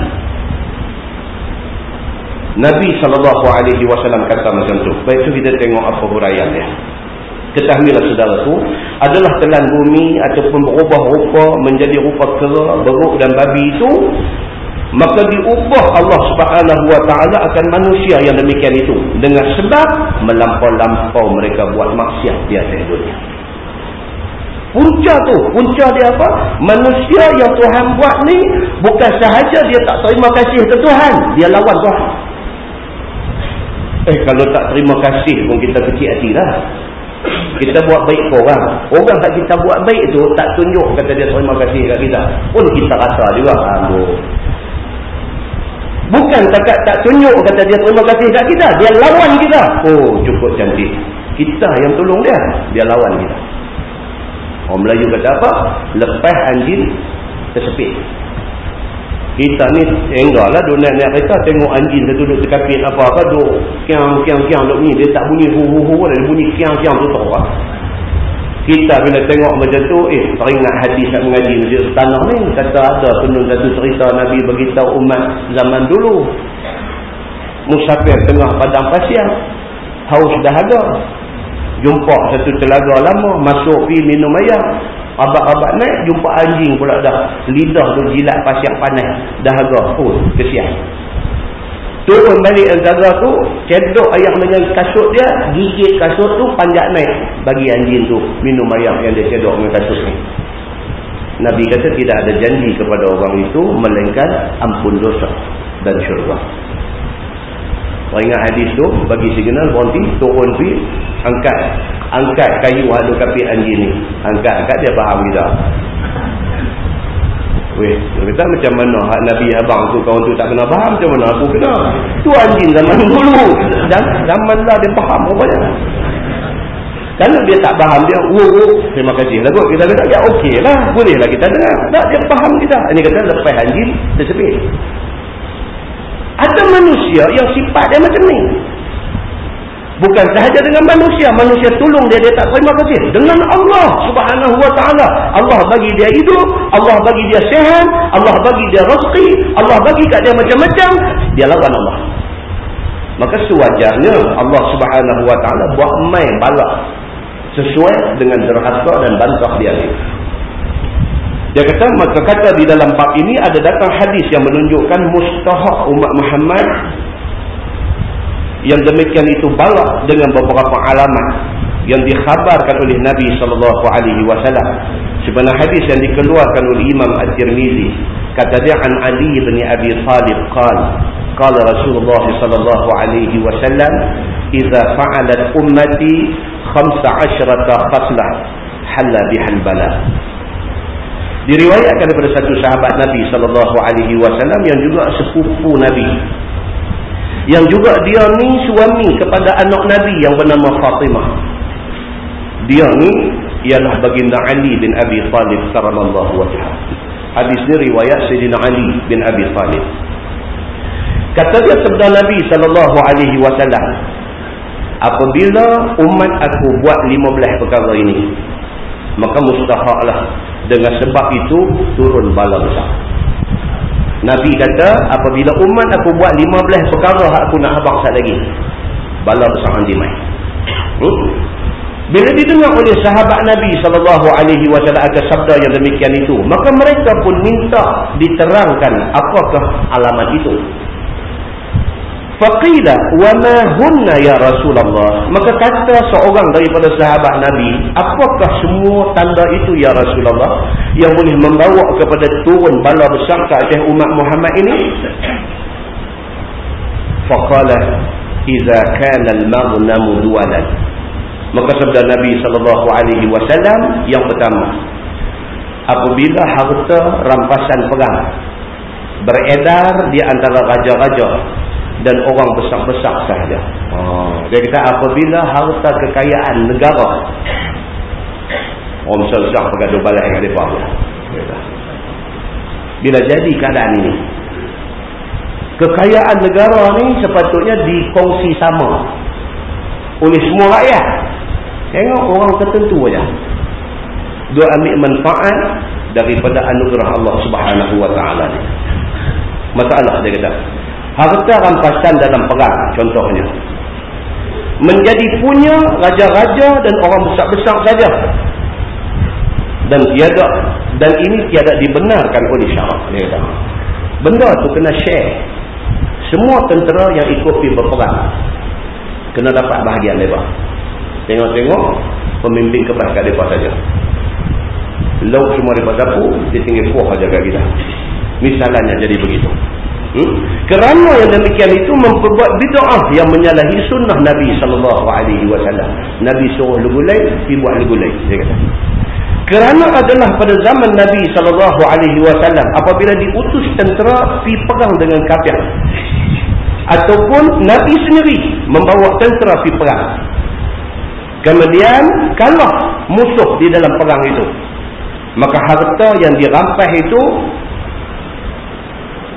Nabi SAW kata macam tu. Baik tu kita tengok apa huraian dia. Ketahuilah saudara tu adalah telan bumi ataupun berubah rupa menjadi rupa kerak, beruk dan babi itu maka diubah Allah ta'ala akan manusia yang demikian itu dengan sebab melampau-lampau mereka buat maksiat di atas dunia punca tu punca dia apa manusia yang Tuhan buat ni bukan sahaja dia tak terima kasih ke Tuhan dia lawan Tuhan eh kalau tak terima kasih pun kita kecil hati lah kita buat baik ke orang orang tak kita buat baik tu tak tunjuk kata dia terima kasih kat kita pun kita rasa juga aduh Bukan takat tak tunjuk kata dia terima kasih kat kita. Dia lawan kita. Oh cukup cantik. Kita yang tolong dia. Dia lawan kita. Orang Melayu kata apa? Lepas anjing tersepit. Kita ni enggak lah duduk naik kereta tengok anjing dia duduk terkapit apa-apa duduk kiang duduk ni. Dia tak bunyi hu hu hu dia bunyi kiang kiang tutup lah kita bila tengok macam tu eh teringat hadis yang mengaji masjid tanah ni kata ada penuh satu cerita Nabi beritahu umat zaman dulu. Musafir tengah padang pasir haus dahaga jumpa satu telaga lama masuk pi minum air abad-abad naik jumpa anjing pula dah. Lidah tu jilat pasir panas. Dahaga oh kesian. Turun balik jaga tu cedok ayam dengan kasut dia gigit kasut tu panjat naik. Bagi anjing tu minum ayam yang dia cedok dengan kasut ni. Nabi kata tidak ada janji kepada orang itu melainkan ampun dosa dan syurga orang ingat hadis tu bagi signal berhenti turun pergi angkat angkat kayu ada kapit anjing ni angkat angkat dia faham kita Weh, kata macam mana hak Nabi abang tu kawan tu tak kena faham macam mana aku kena. Tu anjing zaman dulu. Dan zaman lah dia faham apa dia. Kalau dia tak faham dia, oh, oh terima kasih lah kot. Kita kata, ya okey lah. Boleh lah kita dengar. Tak, dia faham kita. Ini kata lepas anjing, tersebut. Ada manusia yang sifat dia macam ni. Bukan sahaja dengan manusia. Manusia tolong dia, dia tak terima kasih. Dengan Allah subhanahu wa ta'ala. Allah bagi dia hidup. Allah bagi dia sehat. Allah bagi dia rezeki. Allah bagi kat dia macam-macam. Dia lawan Allah. Maka sewajarnya Allah subhanahu wa ta'ala buat main balak. Sesuai dengan derhaka dan bantah dia ni. Dia kata, maka kata di dalam bab ini ada datang hadis yang menunjukkan mustahak umat Muhammad yang demikian itu balak dengan beberapa alamat yang dikhabarkan oleh Nabi sallallahu alaihi wasallam. Sebenarnya hadis yang dikeluarkan oleh Imam At-Tirmizi kata dia an Ali bin Abi Talib qala qala Rasulullah sallallahu alaihi wasallam idza fa'alat ummati 15 khaslah halla bihal bala diriwayatkan daripada satu sahabat Nabi sallallahu alaihi wasallam yang juga sepupu Nabi. Yang juga dia ni suami kepada anak Nabi yang bernama Fatimah. Dia ni ialah baginda Ali bin Abi Talib karamallahu wajah hadis ni riwayat Sayyidina Ali bin Abi Talib. Kata dia sabda Nabi sallallahu alaihi wasallam apabila umat aku buat 15 perkara ini maka mustahaklah dengan sebab itu turun bala besar. Nabi kata apabila umat aku buat 15 perkara aku nak habaq sat lagi. Bala besar nanti mai hmm? bila didengar oleh sahabat Nabi SAW akan sabda yang demikian itu maka mereka pun minta diterangkan apakah alamat itu Faqila wa ma hunna ya Rasulullah. Maka kata seorang daripada sahabat Nabi, apakah semua tanda itu ya Rasulullah yang boleh membawa kepada turun bala besar ke atas umat Muhammad ini? Faqala idza kana al-maghnam duwalan. Maka sabda Nabi sallallahu alaihi wasallam yang pertama, apabila harta rampasan perang beredar di antara raja-raja dan orang besar-besar sahaja. Oh, dia kata apabila harta kekayaan negara orang besar-besar bergaduh balai dengan mereka. Bila jadi keadaan ini, kekayaan negara ni sepatutnya dikongsi sama oleh semua rakyat. Tengok orang tertentu aja. Dia ambil manfaat daripada anugerah Allah Subhanahu wa taala ni. Masalah dia kata. Harta rampasan dalam perang contohnya. Menjadi punya raja-raja dan orang besar-besar saja. Dan tiada dan ini tiada dibenarkan oleh syarak dia. Benda tu kena share. Semua tentera yang ikut pergi berperang kena dapat bahagian mereka. Tengok-tengok pemimpin kebas kat mereka saja. Lauk semua mereka dapur, dia tinggal kuah saja kat kita. Misalnya jadi begitu. Hmm? Kerana yang demikian itu memperbuat bid'ah yang menyalahi sunnah Nabi sallallahu alaihi wasallam. Nabi suruh legulai, pi buat legulai, dia kata. Kerana adalah pada zaman Nabi sallallahu alaihi wasallam apabila diutus tentera pi perang dengan kafir. Ataupun Nabi sendiri membawa tentera pi perang. Kemudian kalah musuh di dalam perang itu. Maka harta yang dirampas itu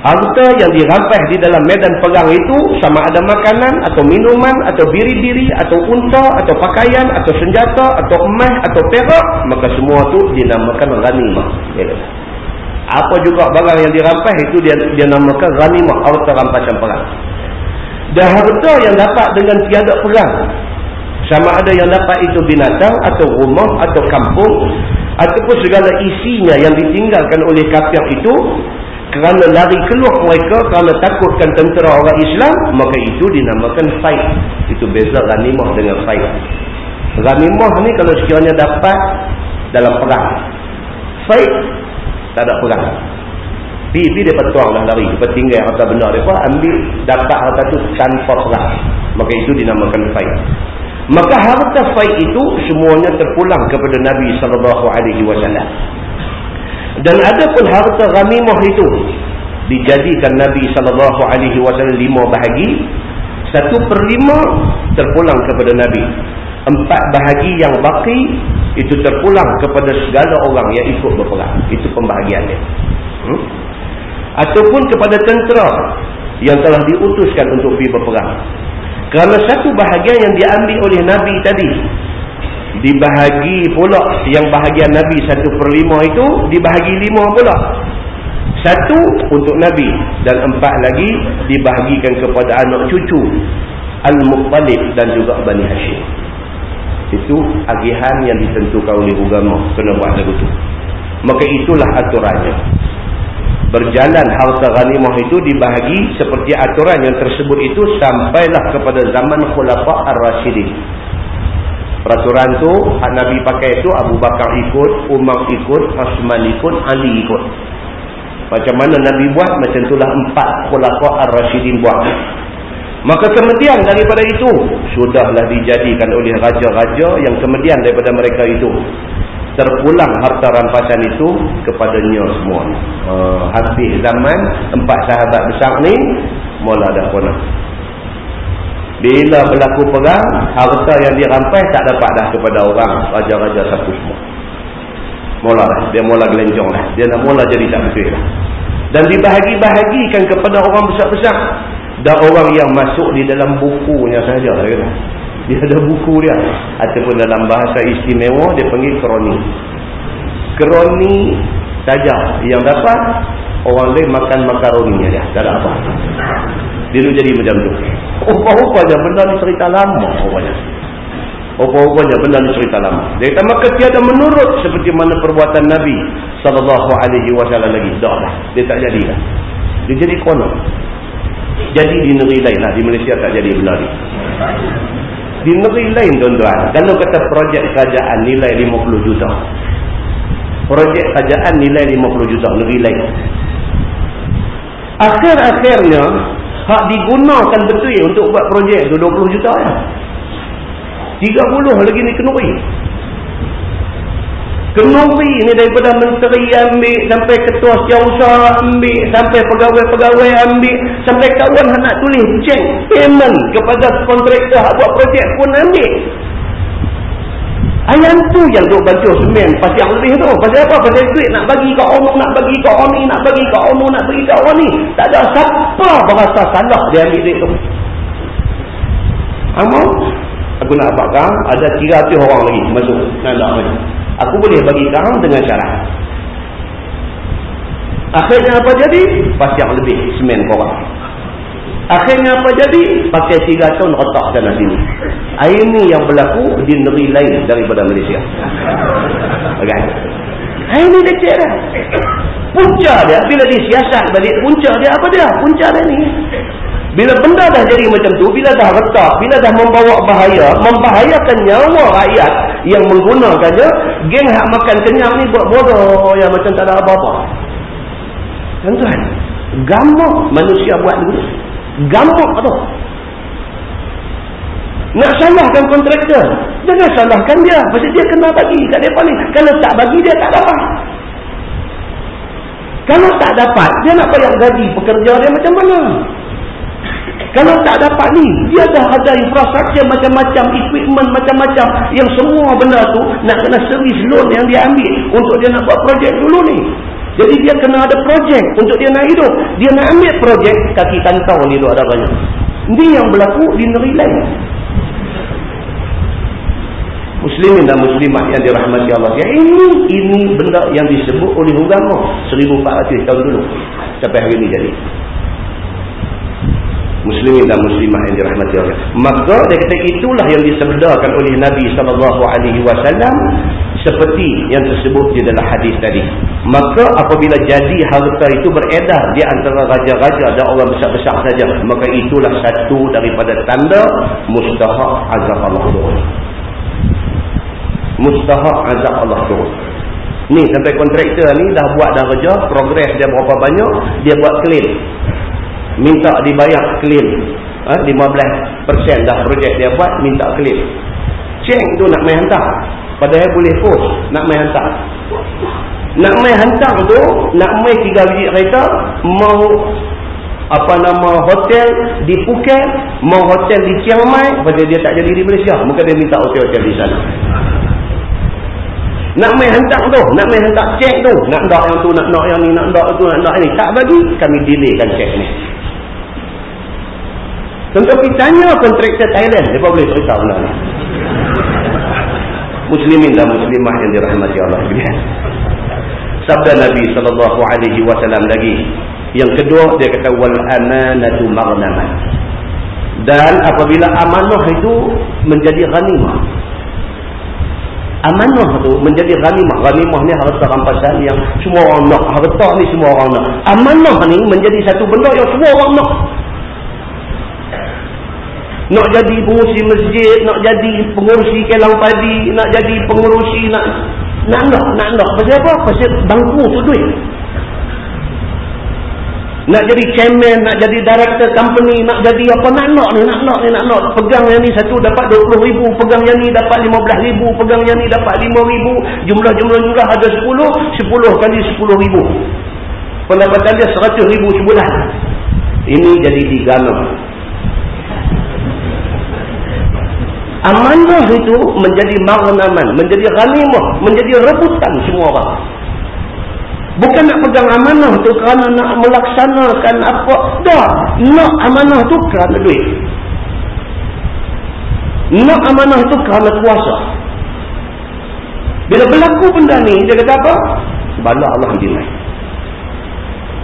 Harta yang dirampas di dalam medan perang itu sama ada makanan atau minuman atau biri-biri atau unta atau pakaian atau senjata atau emas atau perak maka semua itu dinamakan ghanimah. Apa juga barang yang dirampas itu dia dia namakan ghanimah harta rampasan perang. Dan harta yang dapat dengan tiada perang sama ada yang dapat itu binatang atau rumah atau kampung ataupun segala isinya yang ditinggalkan oleh kafir itu kerana lari keluar mereka kerana takutkan tentera orang Islam maka itu dinamakan fight itu beza ghanimah dengan fight ghanimah ni kalau sekiranya dapat dalam perang. Fight tak ada perang. Pergi dia petuang dah lari dia tinggal harta benda dia ambil dapat harta tu tanpa perang. Maka itu dinamakan fight maka harta fight itu semuanya terpulang kepada Nabi SAW dan ada pun harta ghanimah itu dijadikan Nabi sallallahu alaihi wasallam lima bahagi. Satu per lima terpulang kepada Nabi. Empat bahagi yang baki itu terpulang kepada segala orang yang ikut berperang. Itu pembahagian dia. Hmm? Ataupun kepada tentera yang telah diutuskan untuk pergi berperang. Kerana satu bahagian yang diambil oleh Nabi tadi dibahagi pula yang bahagian Nabi satu per lima itu dibahagi lima pula. Satu untuk Nabi dan empat lagi dibahagikan kepada anak cucu Al-Muqtalib dan juga Bani Hashim. Itu agihan yang ditentukan oleh agama kena buat lagu tu. Maka itulah aturannya. Berjalan harta ghanimah itu dibahagi seperti aturan yang tersebut itu sampailah kepada zaman khulafa ar-rasyidin Peraturan tu Nabi pakai itu Abu Bakar ikut, Umar ikut, Osman ikut, Ali ikut. Macam mana Nabi buat, macam itulah empat khulafa ar-Rashidin buat. Maka kemudian daripada itu, sudahlah dijadikan oleh raja-raja yang kemudian daripada mereka itu. Terpulang harta rampasan itu kepadanya semua. Uh, habis zaman, empat sahabat besar ni, mula dah punah. Bila berlaku perang, harta yang dirampai tak dapat dah kepada orang raja-raja satu semua. Mula dah. Dia mula gelenjong dah. Dia nak mula jadi tak betul dah. Dan dibahagi-bahagikan kepada orang besar-besar. Dan orang yang masuk di dalam bukunya saja. Dia, dia ada buku dia. Ataupun dalam bahasa istimewa, dia panggil kroni. Kroni saja yang dapat, orang lain makan makaroninya dia. Tak ada apa. Dia jadi macam tu. Rupa-rupanya benda ni cerita lama rupanya. Rupa-rupanya benda ni cerita lama. Dia kata maka tiada menurut seperti mana perbuatan Nabi wasallam lagi. Dah lah. Dia tak jadi lah. Dia jadi konon. Jadi di negeri lain lah. Di Malaysia tak jadi benda ni. Di negeri lain tuan-tuan. Kalau kata projek kerajaan nilai 50 juta. Projek kerajaan nilai 50 juta. Negeri lain. Akhir-akhirnya hak digunakan betul untuk buat projek tu 20 juta ya. 30 lagi ni kenuri. Kenuri ni daripada menteri ambil sampai ketua setiausaha ambil sampai pegawai-pegawai ambil sampai kawan nak tulis cek payment kepada kontraktor buat projek pun ambil. Ayam tu yang duk bantu semen pasal yang lebih tu. Pasal apa? Pasal duit nak bagi kat orang, nak bagi kat orang ni, nak bagi kat orang, nak bagi kat orang ni. Tak ada siapa berasa salah dia ambil duit tu. Amal, aku nak apakah ada 300 orang lagi masuk nak macam. Aku boleh bagi kau dengan syarat. Akhirnya apa jadi? Pasal yang lebih semen korang. Akhirnya apa jadi? Pakai tiga tahun retak sana sini. Ini yang berlaku di negeri lain daripada Malaysia. Okay. Ini dia cek dah. Punca dia, bila disiasat balik, punca dia apa dia? Punca dia ni. Bila benda dah jadi macam tu, bila dah retak, bila dah membawa bahaya, membahayakan nyawa rakyat yang menggunakannya, geng hak makan kenyang ni buat bodoh yang macam tak ada apa-apa. Tuan-tuan, gamuk manusia buat dulu. Gampang tu. Nak salahkan kontraktor. Jangan salahkan dia. Pasal dia kena bagi kat mereka ni. Kalau tak bagi dia tak dapat. Kalau tak dapat, dia nak bayar gaji pekerja dia macam mana? Kalau tak dapat ni, dia dah ada infrastruktur macam-macam, equipment macam-macam. Yang semua benda tu nak kena servis loan yang dia ambil untuk dia nak buat projek dulu ni. Jadi dia kena ada projek untuk dia nak hidup. Dia nak ambil projek, kaki kantau ni tu ada banyak. Ini yang berlaku di negeri lain. Muslimin dan muslimat yang dirahmati Allah. Ya, ini ini benda yang disebut oleh agama 1400 tahun dulu. Sampai hari ini jadi muslimin dan muslimah yang dirahmati Allah. Maka kata itulah yang disebutkan oleh Nabi sallallahu alaihi wasallam seperti yang tersebut di dalam hadis tadi. Maka apabila jadi harta itu beredar di antara raja-raja dan orang besar-besar saja, maka itulah satu daripada tanda mustahak azab Allah turun. Mustahak azab Allah turun. Ni sampai kontraktor ni dah buat dah kerja, progres dia berapa banyak, dia buat claim minta dibayar claim ha, 15% dah projek dia buat minta claim cek tu nak main hantar. Padahal boleh post nak main hantar. Nak main hantar tu nak main tiga biji kereta mau apa nama hotel di Phuket mau hotel di Chiang Mai pasal dia tak jadi di Malaysia. Maka dia minta hotel-hotel di sana. Nak main hantar tu nak main hantar cek tu. Nak nak yang tu nak nak yang ni nak nak tu nak nak ni. Tak bagi kami delaykan cek ni Tentu kita tanya kontraktor Thailand, dia boleh cerita benda ni. Muslimin dan muslimah yang dirahmati Allah. Sabda Nabi wasallam lagi. Yang kedua dia kata wal amanatu maghnaman. Dan apabila amanah itu menjadi ghanimah. Amanah itu menjadi ghanimah. Ghanimah ni harta rampasan yang semua orang nak. Harta ni semua orang nak. Amanah ni menjadi satu benda yang semua orang nak nak jadi pengurusi masjid, nak jadi pengurusi kelang padi, nak jadi pengurusi nak nak nak nak nak pasal apa? Pasal bangku tu duit. Nak jadi chairman, nak jadi director company, nak jadi apa nak nak ni, nak nak ni, nak nak. Pegang yang ni satu dapat 20 ribu, pegang yang ni dapat 15 ribu, pegang yang ni dapat 5 ribu, jumlah-jumlah-jumlah ada 10, 10 kali 10 ribu. Pendapatan dia 100 ribu sebulan. Ini jadi digana amanah itu menjadi maghnaman, menjadi ghanimah, menjadi rebutan semua orang. Bukan nak pegang amanah tu kerana nak melaksanakan apa. Dah, nak amanah tu kerana duit. Nak amanah tu kerana kuasa. Bila berlaku benda ni, dia kata apa? Bala Allah dinai.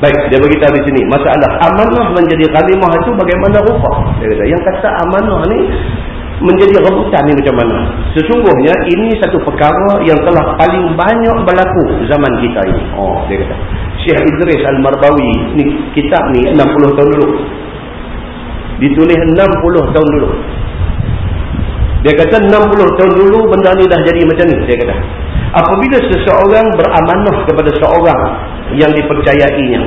Baik, dia beritahu di sini. Masalah amanah menjadi ghanimah itu bagaimana rupa? Dia kata, yang kata amanah ni menjadi rebutan ni macam mana? Sesungguhnya ini satu perkara yang telah paling banyak berlaku zaman kita ini. Oh dia kata Syekh Idris Al-Marbawi ni kitab ni 60 tahun dulu. Ditulis 60 tahun dulu. Dia kata 60 tahun dulu benda ni dah jadi macam ni dia kata. Apabila seseorang beramanah kepada seorang yang dipercayainya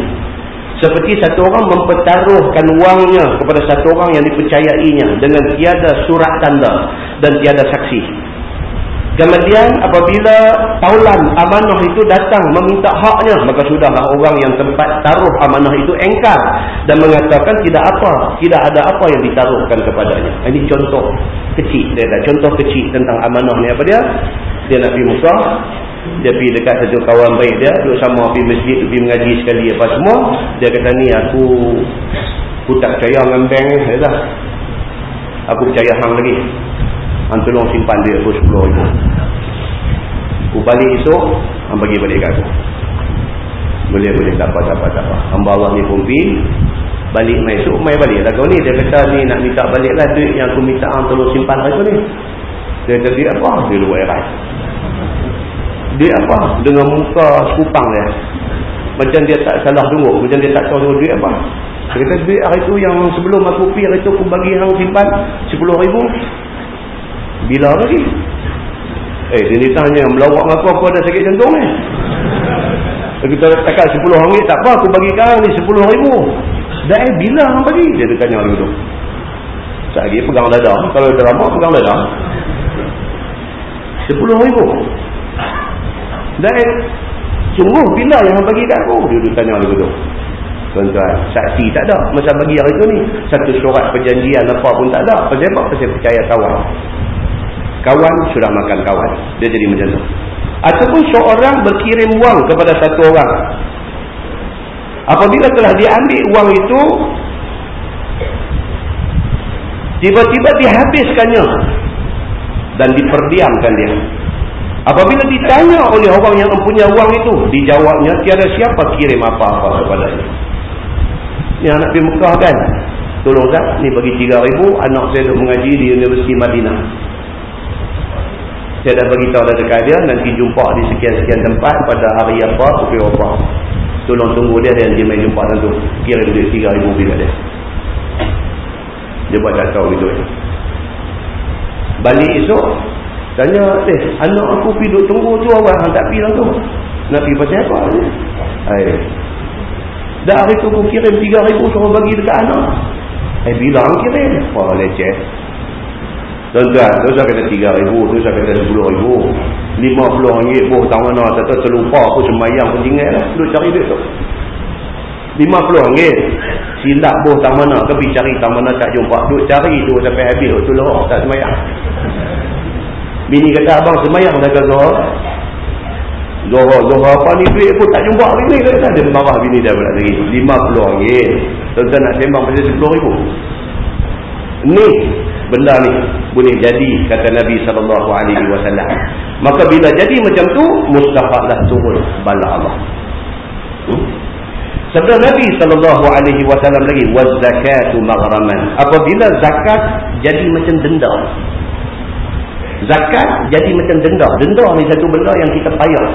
seperti satu orang mempertaruhkan wangnya kepada satu orang yang dipercayainya dengan tiada surat tanda dan tiada saksi. Kemudian apabila taulan amanah itu datang meminta haknya, maka sudahlah orang yang tempat taruh amanah itu engkar dan mengatakan tidak apa, tidak ada apa yang ditaruhkan kepadanya. Ini contoh kecil. Contoh kecil tentang amanah ni apa dia? Dia nak pergi Mekah, dia pergi dekat satu kawan baik dia, duduk sama pergi masjid, pergi mengaji sekali apa semua. Dia kata ni aku aku tak percaya dengan bank ni, dah. Aku percaya hang lagi. Han tolong simpan dia tu 10 ribu. Aku balik esok, Han bagi balik kat aku. Boleh, boleh. Tak apa, tak apa, tak apa. Hamba Allah ni pun pergi. Balik mai esok, mai balik lah kau ni. Dia kata ni nak minta balik lah duit yang aku minta Han tolong simpan tu ni. Dia kata dia apa? Dia luar erat. Dia apa? Dengan muka sekupang dia. Macam dia tak salah tunggu. Macam dia tak tahu duit apa. Dia kata duit hari tu yang sebelum aku pergi hari tu aku bagi hang simpan 10 ribu. Bila lagi? Eh, dia tanya, melawak aku, aku ada sakit jantung ni. Dia kata, takkan 10 ringgit, tak apa, aku bagi kau ni 10 ribu. Dah eh, bila orang bagi? Dia tanya orang tu. Sekejap lagi, pegang dada. Kalau drama, pegang dada. 10 ribu. Eh, sungguh bila yang bagi kat aku? Dia tanya orang tu. Tuan-tuan, saksi tak ada. Masa bagi hari tu ni, satu surat perjanjian apa pun tak ada. Pasal apa? Pasal percaya kawan kawan sudah makan kawan dia jadi macam tu ataupun seorang berkirim wang kepada satu orang apabila telah diambil wang itu tiba-tiba dihabiskannya dan diperdiamkan dia apabila ditanya oleh orang yang mempunyai wang itu dijawabnya tiada siapa kirim apa-apa kepada dia anak pergi Mekah kan? Tolong tak ni bagi 3 ribu anak saya duduk mengaji di Universiti Madinah. Saya dah beritahu dah dekat dia nanti jumpa di sekian-sekian tempat pada hari apa pukul apa. Tolong tunggu dia dan dia main jumpa tentu kirim duit 3,000 lebih kat dia. Dia buat tak tahu gitu. Balik esok tanya eh anak aku pergi duduk tunggu tu awal hang tak pergi lah tu nak pergi pasal apa Hai. dah hari tu aku kirim 3,000 suruh bagi dekat anak eh bilang kirim oh leceh Tuan-tuan, tu saya kata RM3,000, tu saya kata RM10,000. RM50 boh tak mana, tak tahu terlupa aku semayang pun tinggal lah. Duduk cari duit tu. RM50. Silap boh tak mana, tapi cari tak mana tak jumpa. Duduk cari tu sampai habis tu lerok tak semayang. Bini kata, abang semayang dah ke Zohor? Zohor, Zohor apa ni duit pun tak jumpa bini kata. Dia marah bini dah pula lagi. RM50. Tuan-tuan nak sembang pasal RM10,000. Ni benda ni boleh jadi kata Nabi wasallam maka bila jadi macam tu mustahaklah turun bala Allah hmm? sabda Nabi sallallahu alaihi wasallam lagi wazakatu maghraman apabila zakat jadi macam denda zakat jadi macam denda. Denda ni satu benda yang kita payah.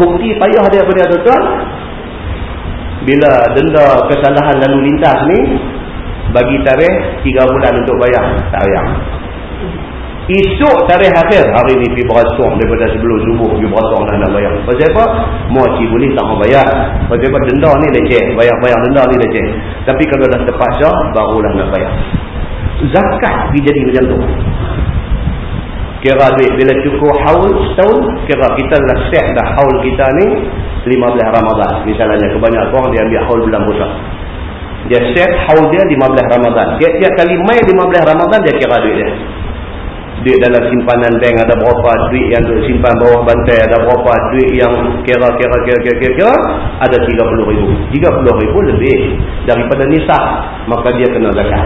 Bukti payah dia apa dia tuan bila denda kesalahan lalu lintas ni bagi tarikh 3 bulan untuk bayar tak bayar esok tarikh akhir hari ni pergi berasung daripada sebelum subuh pergi berasung dah nak bayar. Pasal apa moci boleh tak mau bayar. Pasal apa denda ni leceh. Bayar-bayar denda ni leceh. Tapi kalau dah terpaksa barulah nak bayar. Zakat pergi jadi macam tu kira duit bila cukup haul setahun kira kita dah set dah haul kita ni 15 Ramadan misalnya kebanyakan orang dia ambil haul bulan puasa dia set haul dia 15 Ramadan. Tiap-tiap kali mai 15 Ramadan dia kira duit dia. Duit dalam simpanan bank ada berapa, duit yang duduk simpan bawah bantai ada berapa, duit yang kira-kira kira-kira kira ada 30 ribu. 30 ribu lebih daripada nisab. Maka dia kena zakat.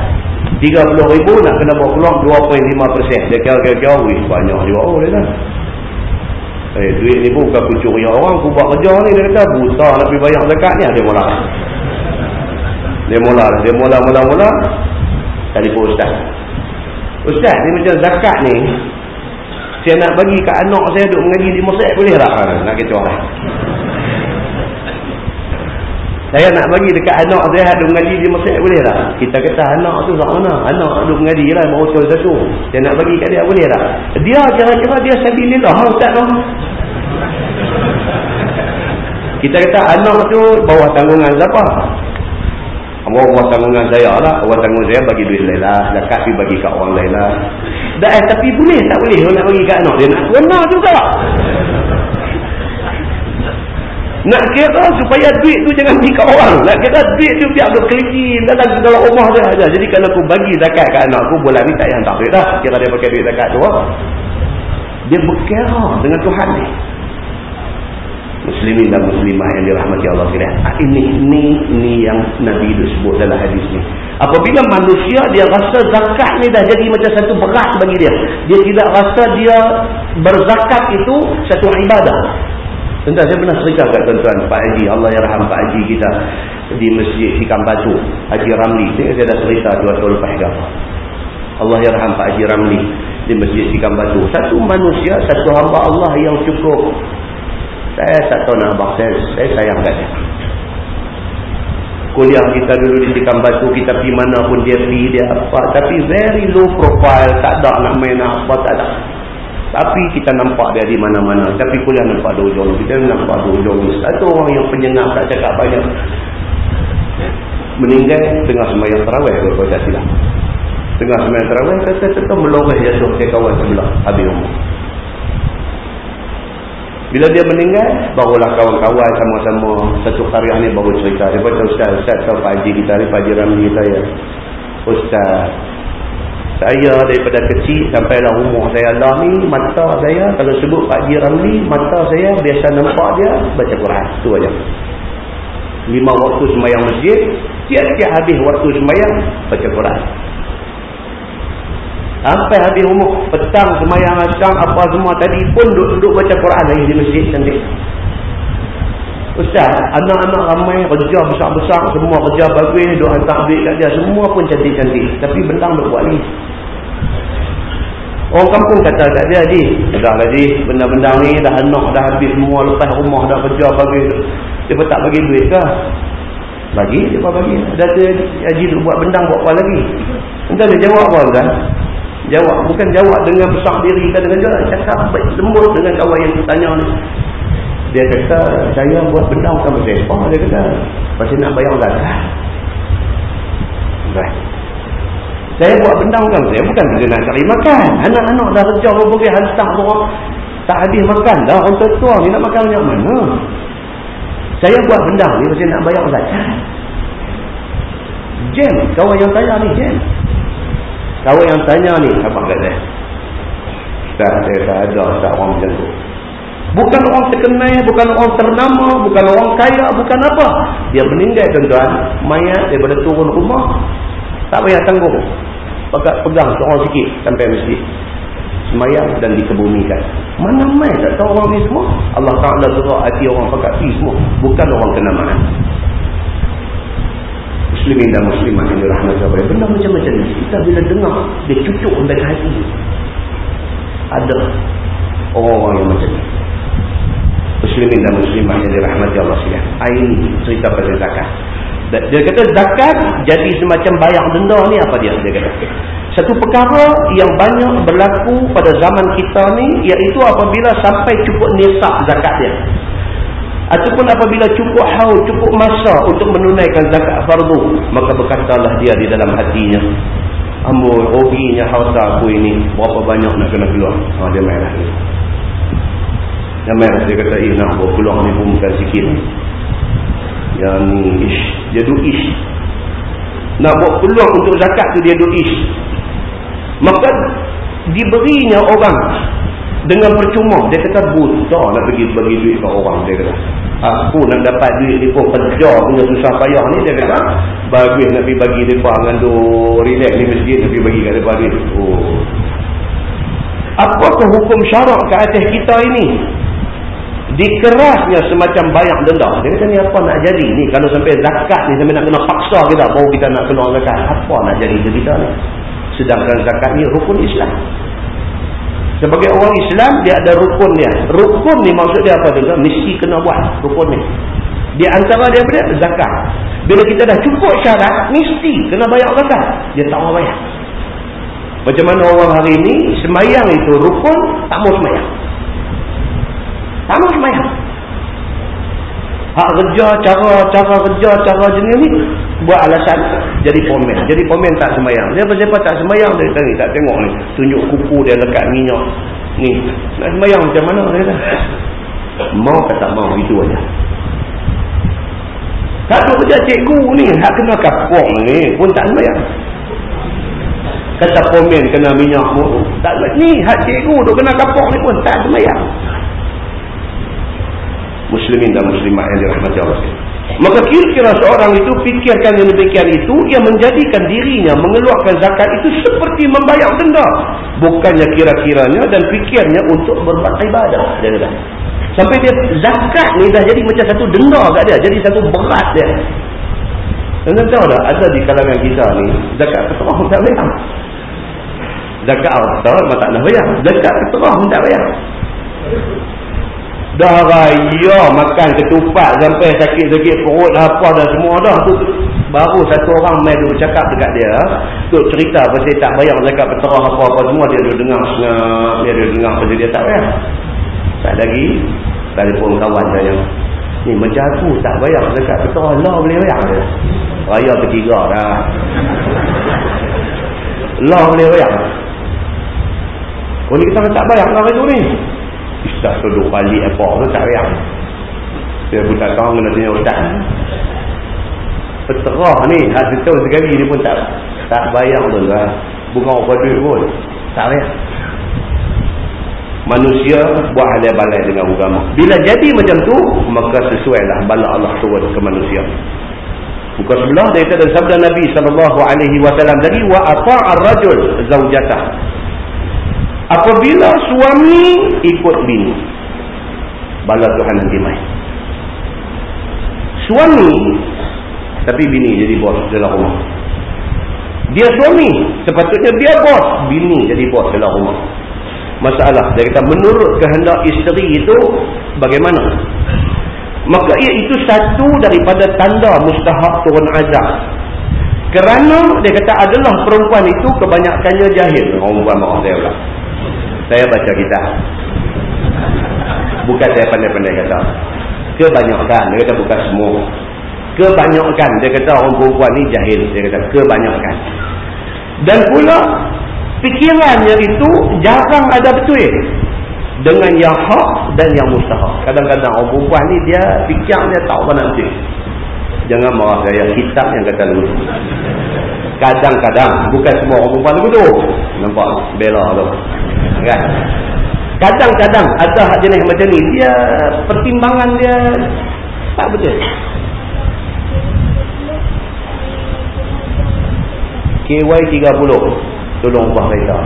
30 ribu nak kena bawa keluar 2.5%. Dia kira-kira wih banyak juga. Oh dia kan. Eh, duit ni bukan aku curi orang, aku buat kerja ni. Dia kata buta nak pergi bayar zakat ni. Dia mula. Dia mula Dia mula-mula-mula Telefon ustaz Ustaz ni macam zakat ni. Saya nak bagi kat anak saya Duk mengaji di masjid boleh tak? Ha, Nak orang. Saya nak bagi dekat anak saya Duk mengaji di masjid boleh tak? Kita kata anak tu tak mana. Anak duk mengaji lah Baru satu. Saya nak bagi kat dia boleh tak? Dia kira-kira dia sabilillah ha, Ustaz tu kita kata anak tu bawah tanggungan siapa? Orang buat tanggungan saya lah. Orang tanggungan saya bagi duit lain lah. Zakat bagi kat orang lain lah. dah eh, tapi boleh tak boleh nak bagi kat anak dia nak kena juga nak kira supaya duit tu jangan bagi kat orang nak kira duit tu biar berkelingin dalam dalam rumah dia aja. jadi kalau aku bagi zakat kat anak aku bulan ni tak yang tak duit dah kira dia pakai duit zakat tu dia berkira dengan Tuhan ni muslimin dan muslimah yang dirahmati Allah sekalian. Ah, ini ni ni yang Nabi itu sebut dalam hadis ni. Apabila manusia dia rasa zakat ni dah jadi macam satu berat bagi dia. Dia tidak rasa dia berzakat itu satu ibadah. Tentang saya pernah cerita kat tuan-tuan Pak Haji, Allah yang raham Pak Haji kita di Masjid Hikam Batu, Haji Ramli. Saya, saya dah cerita dua tahun lepas ke Allah yang raham Pak Haji Ramli di Masjid Hikam Batu. Satu manusia, satu hamba Allah yang cukup saya tak tahu nak abang saya, saya sayang kat dia. Kuliah kita dulu di Tikam Batu, kita pergi mana pun dia pergi, dia apa. Tapi very low profile, tak ada nak main apa, tak ada. Tapi kita nampak dia di mana-mana. Tapi kuliah nampak ada ujung. Kita nampak ada ujung. Satu orang yang penyenang, tak cakap banyak. Meninggal tengah semayang terawih, kalau tak silap. Tengah semayang terawih, kata-kata meloreh jatuh ke kawan sebelah. Habis umur. Bila dia meninggal, barulah kawan-kawan sama-sama satu karya ni baru cerita. Dia kata, Ustaz, Ustaz tahu Pak Haji kita Pak Haji Ramli saya. Ustaz, saya daripada kecil sampailah umur saya lah ni, mata saya, kalau sebut Pak Haji Ramli, mata saya biasa nampak dia baca Quran. Itu aja. Lima waktu semayang masjid, tiap-tiap habis waktu semayang, baca Quran. Sampai habis umur petang semayang asam apa semua tadi pun duduk-duduk baca Quran lagi di masjid cantik. Ustaz, anak-anak ramai kerja besar-besar semua kerja bagus, doa hantar duit kat dia semua pun cantik-cantik. Tapi bentang duk buat lagi. Orang kampung kata kat dia, Haji, dah lagi benda-benda ni dah anak dah habis semua lepas rumah dah kerja bagus. Dia tak bagi duit ke? Bagi, dia pun bagi. Dah tu Haji tu buat bendang buat apa lagi? Entah dia jawab apa kan? Jawab bukan jawab dengan besar diri kan dengan dia cakap baik lembut dengan kawan yang tanya ni. Dia kata saya buat benda bukan pasal apa dia kata. Pasal nak bayar zakat. Baik. Saya buat benda bukan saya bukan dia nak cari makan. Anak-anak dah kerja berbagai hantar orang tak habis makan dah orang tua ni nak makan banyak mana. Saya buat benda ni pasal nak bayar zakat. Jem, kawan yang tanya ni jem. Kawan yang tanya ni, apa kata? Tak, saya tak ada tak orang macam tu. Bukan orang terkenal, bukan orang ternama, bukan orang kaya, bukan apa. Dia meninggal tuan-tuan, mayat daripada turun rumah, tak payah tanggung. Pakat pegang seorang sikit sampai masjid. Semayang dan dikebumikan. Mana mai tak tahu orang ni semua? Allah Ta'ala gerak hati orang pakat pergi semua. Bukan orang kenamaan muslimin dan muslimah yang dirahmati. Benda macam-macam ni. Kita bila dengar, dia cucuk sampai hati. Ada orang-orang yang macam ni. Muslimin dan muslimah yang dirahmati Allah sekalian. Ini cerita pasal zakat. Dia kata zakat jadi semacam bayar denda ni apa dia? Dia kata. Satu perkara yang banyak berlaku pada zaman kita ni iaitu apabila sampai cukup nisab zakat dia ataupun apabila cukup haul, cukup masa untuk menunaikan zakat fardu maka berkatalah dia di dalam hatinya amboi ruginya harta aku ini berapa banyak nak kena keluar? Ha, dia merah ni dia merah dia kata eh nak buat keluar ni pun bukan sikit yang ni ish. Dia du ish. Nak buat keluar untuk zakat tu dia du ish. Maka diberinya orang dengan percuma dia kata buta nak pergi bagi duit ke orang dia kata. Aku nak dapat duit ni pun kerja punya susah payah ni dia kata. Bagus nak pergi bagi mereka dengan tu relax ni masjid nak pergi bagi kat mereka duit oh. apakah hukum syarak ke atas kita ini? Dikerasnya semacam bayang denda. Dia kata ni apa nak jadi ni? Kalau sampai zakat ni sampai nak kena paksa kita baru kita nak keluar zakat apa nak jadi kita ni? Sedangkan zakat ni rukun Islam Sebagai orang Islam, dia ada rukun dia. Rukun ni maksud dia apa? Dia mesti kena buat rukun ni. Di antara dia apa Zakat. Bila kita dah cukup syarat, mesti kena bayar zakat. Dia tak mau bayar. Macam mana orang hari ini, semayang itu rukun, tak mau semayang. Tak mau semayang. Hak kerja, cara cara kerja, cara jenis ni, buat alasan jadi pomen. Jadi pomen tak semayang siapa-siapa tak semayang dari tadi tak tengok ni. Tunjuk kuku dia lekat minyak ni. Nak semayang macam mana dia kata. Mau ke tak mau itu aja. Tak ada kerja cikgu ni hak kena kapok ni pun tak semayang kata pomen kena minyak tak ni hak cikgu tu kena kapok ni pun tak semayang muslimin dan muslimat yang dirahmati Allah. Maka kira-kira seorang itu fikirkan yang demikian itu ia menjadikan dirinya mengeluarkan zakat itu seperti membayar denda bukannya kira-kiranya dan fikirnya untuk berbuat ibadah dia kata. Sampai dia zakat ni dah jadi macam satu denda kat dia jadi satu berat dia. Dan tahu tak ada di kalangan kita ni zakat keterah tak bayar. Zakat memang tak nak bayar. Zakat keterah tak bayar dah raya makan ketupat sampai sakit-sakit perut apa dah semua dah tu. Baru satu orang main duk cakap dekat dia tu cerita pasal tak bayar zakat peterah apa-apa semua dia duk dengar dia duk dengar pasal dia tak bayar. Tak lagi. Telefon kawan saya ni macam aku tak bayar zakat peterah Allah boleh bayar dia raya ketiga dah. Allah boleh bayar? Kalau kita tak bayar lah itu ni Ustaz tu duk balik apa tu tak payah. Dia pun tak tahu kena tanya Ustaz. Peterah ni, hati tu sekali ni pun tak tak bayar tu lah. Bukan apa duit pun. Tak payah. Manusia buat hal balai dengan agama. Bila jadi macam tu, maka sesuailah bala Allah turun ke manusia. Buka sebelah dia kata sabda Nabi wasallam tadi wa ata'ar rajul zaujatah Apabila suami ikut bini. Bala Tuhan nanti main. Suami. Tapi bini jadi bos dalam rumah. Dia suami. Sepatutnya dia bos. Bini jadi bos dalam rumah. Masalah. Dia kata menurut kehendak isteri itu. Bagaimana? Maka itu satu daripada tanda mustahak turun azab. Kerana dia kata adalah perempuan itu kebanyakannya jahil. Orang perempuan maaf saya pula. Saya baca kita. Bukan saya pandai-pandai kata. Kebanyakan. Dia kata bukan semua. Kebanyakan. Dia kata orang perempuan ni jahil. Dia kata kebanyakan. Dan pula. Fikirannya itu jarang ada betul. Dengan yang hak dan yang mustahak. Kadang-kadang orang perempuan ni dia fikirnya tak apa betul. Jangan marah saya. Kitab yang kata dulu. Kadang-kadang. Bukan semua orang perempuan begitu. Nampak? Bela tu. Kan? Kadang-kadang ada hak jenis macam ni dia pertimbangan dia tak betul. KY 30 tolong ubah kereta.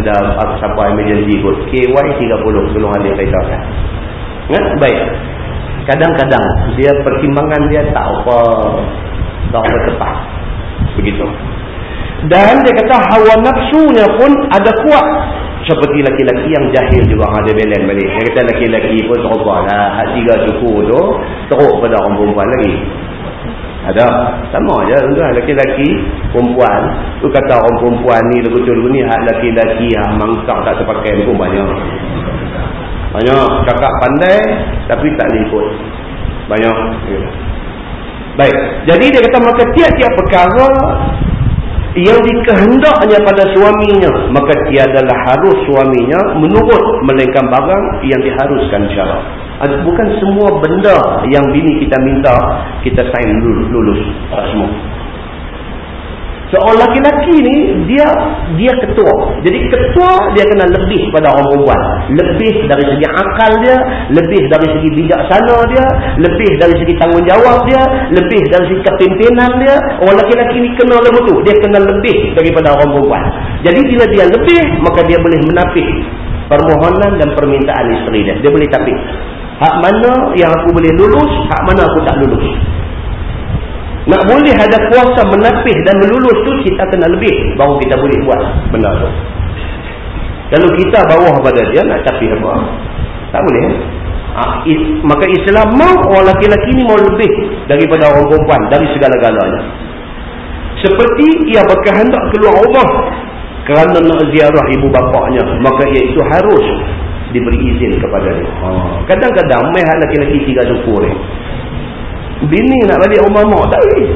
Ada siapa emergency pun KY 30 tolong ambil kereta. Kan ya? baik. Kadang-kadang dia pertimbangan dia tak apa. Tak apa tepat begitu. Dan dia kata hawa nafsunya pun ada kuat. Seperti laki-laki yang jahil juga. Ada belen balik. Dia kata laki-laki pun terubah lah. Hak tiga suku tu teruk pada orang perempuan lagi. Ada? Sama je tuan laki-laki perempuan. Tu kata orang perempuan ni betul ni hak laki-laki hak mangsak tak terpakai pun banyak. Banyak. Cakap pandai tapi tak boleh ikut banyak baik. Jadi dia kata maka tiap-tiap perkara yang dikehendaknya pada suaminya maka tiadalah harus suaminya menurut melainkan barang yang diharuskan syarak bukan semua benda yang bini kita minta kita sign lulus, lulus tak semua Seorang laki-laki ni dia dia ketua. Jadi ketua dia kena lebih pada orang perempuan. Lebih dari segi akal dia, lebih dari segi bijaksana dia, lebih dari segi tanggungjawab dia, lebih dari segi kepimpinan dia. Orang laki-laki ni kena lebih tu. Dia kena lebih daripada orang perempuan. Jadi bila dia lebih, maka dia boleh menapik permohonan dan permintaan isteri dia. Dia boleh tapik. Hak mana yang aku boleh lulus, hak mana aku tak lulus. Nak boleh ada kuasa menapih dan melulus tu kita kena lebih baru kita boleh buat benda tu. Kalau kita bawah pada dia nak tapih apa? Tak boleh. Ha, is, maka Islam mau orang laki-laki ni mau lebih daripada orang perempuan dari segala-galanya. Seperti ia berkehendak keluar rumah kerana nak ziarah ibu bapaknya, maka ia itu harus diberi izin kepada dia. Ha, kadang-kadang ha, mai laki-laki tiga suku ni. Bini nak balik rumah mak tak boleh.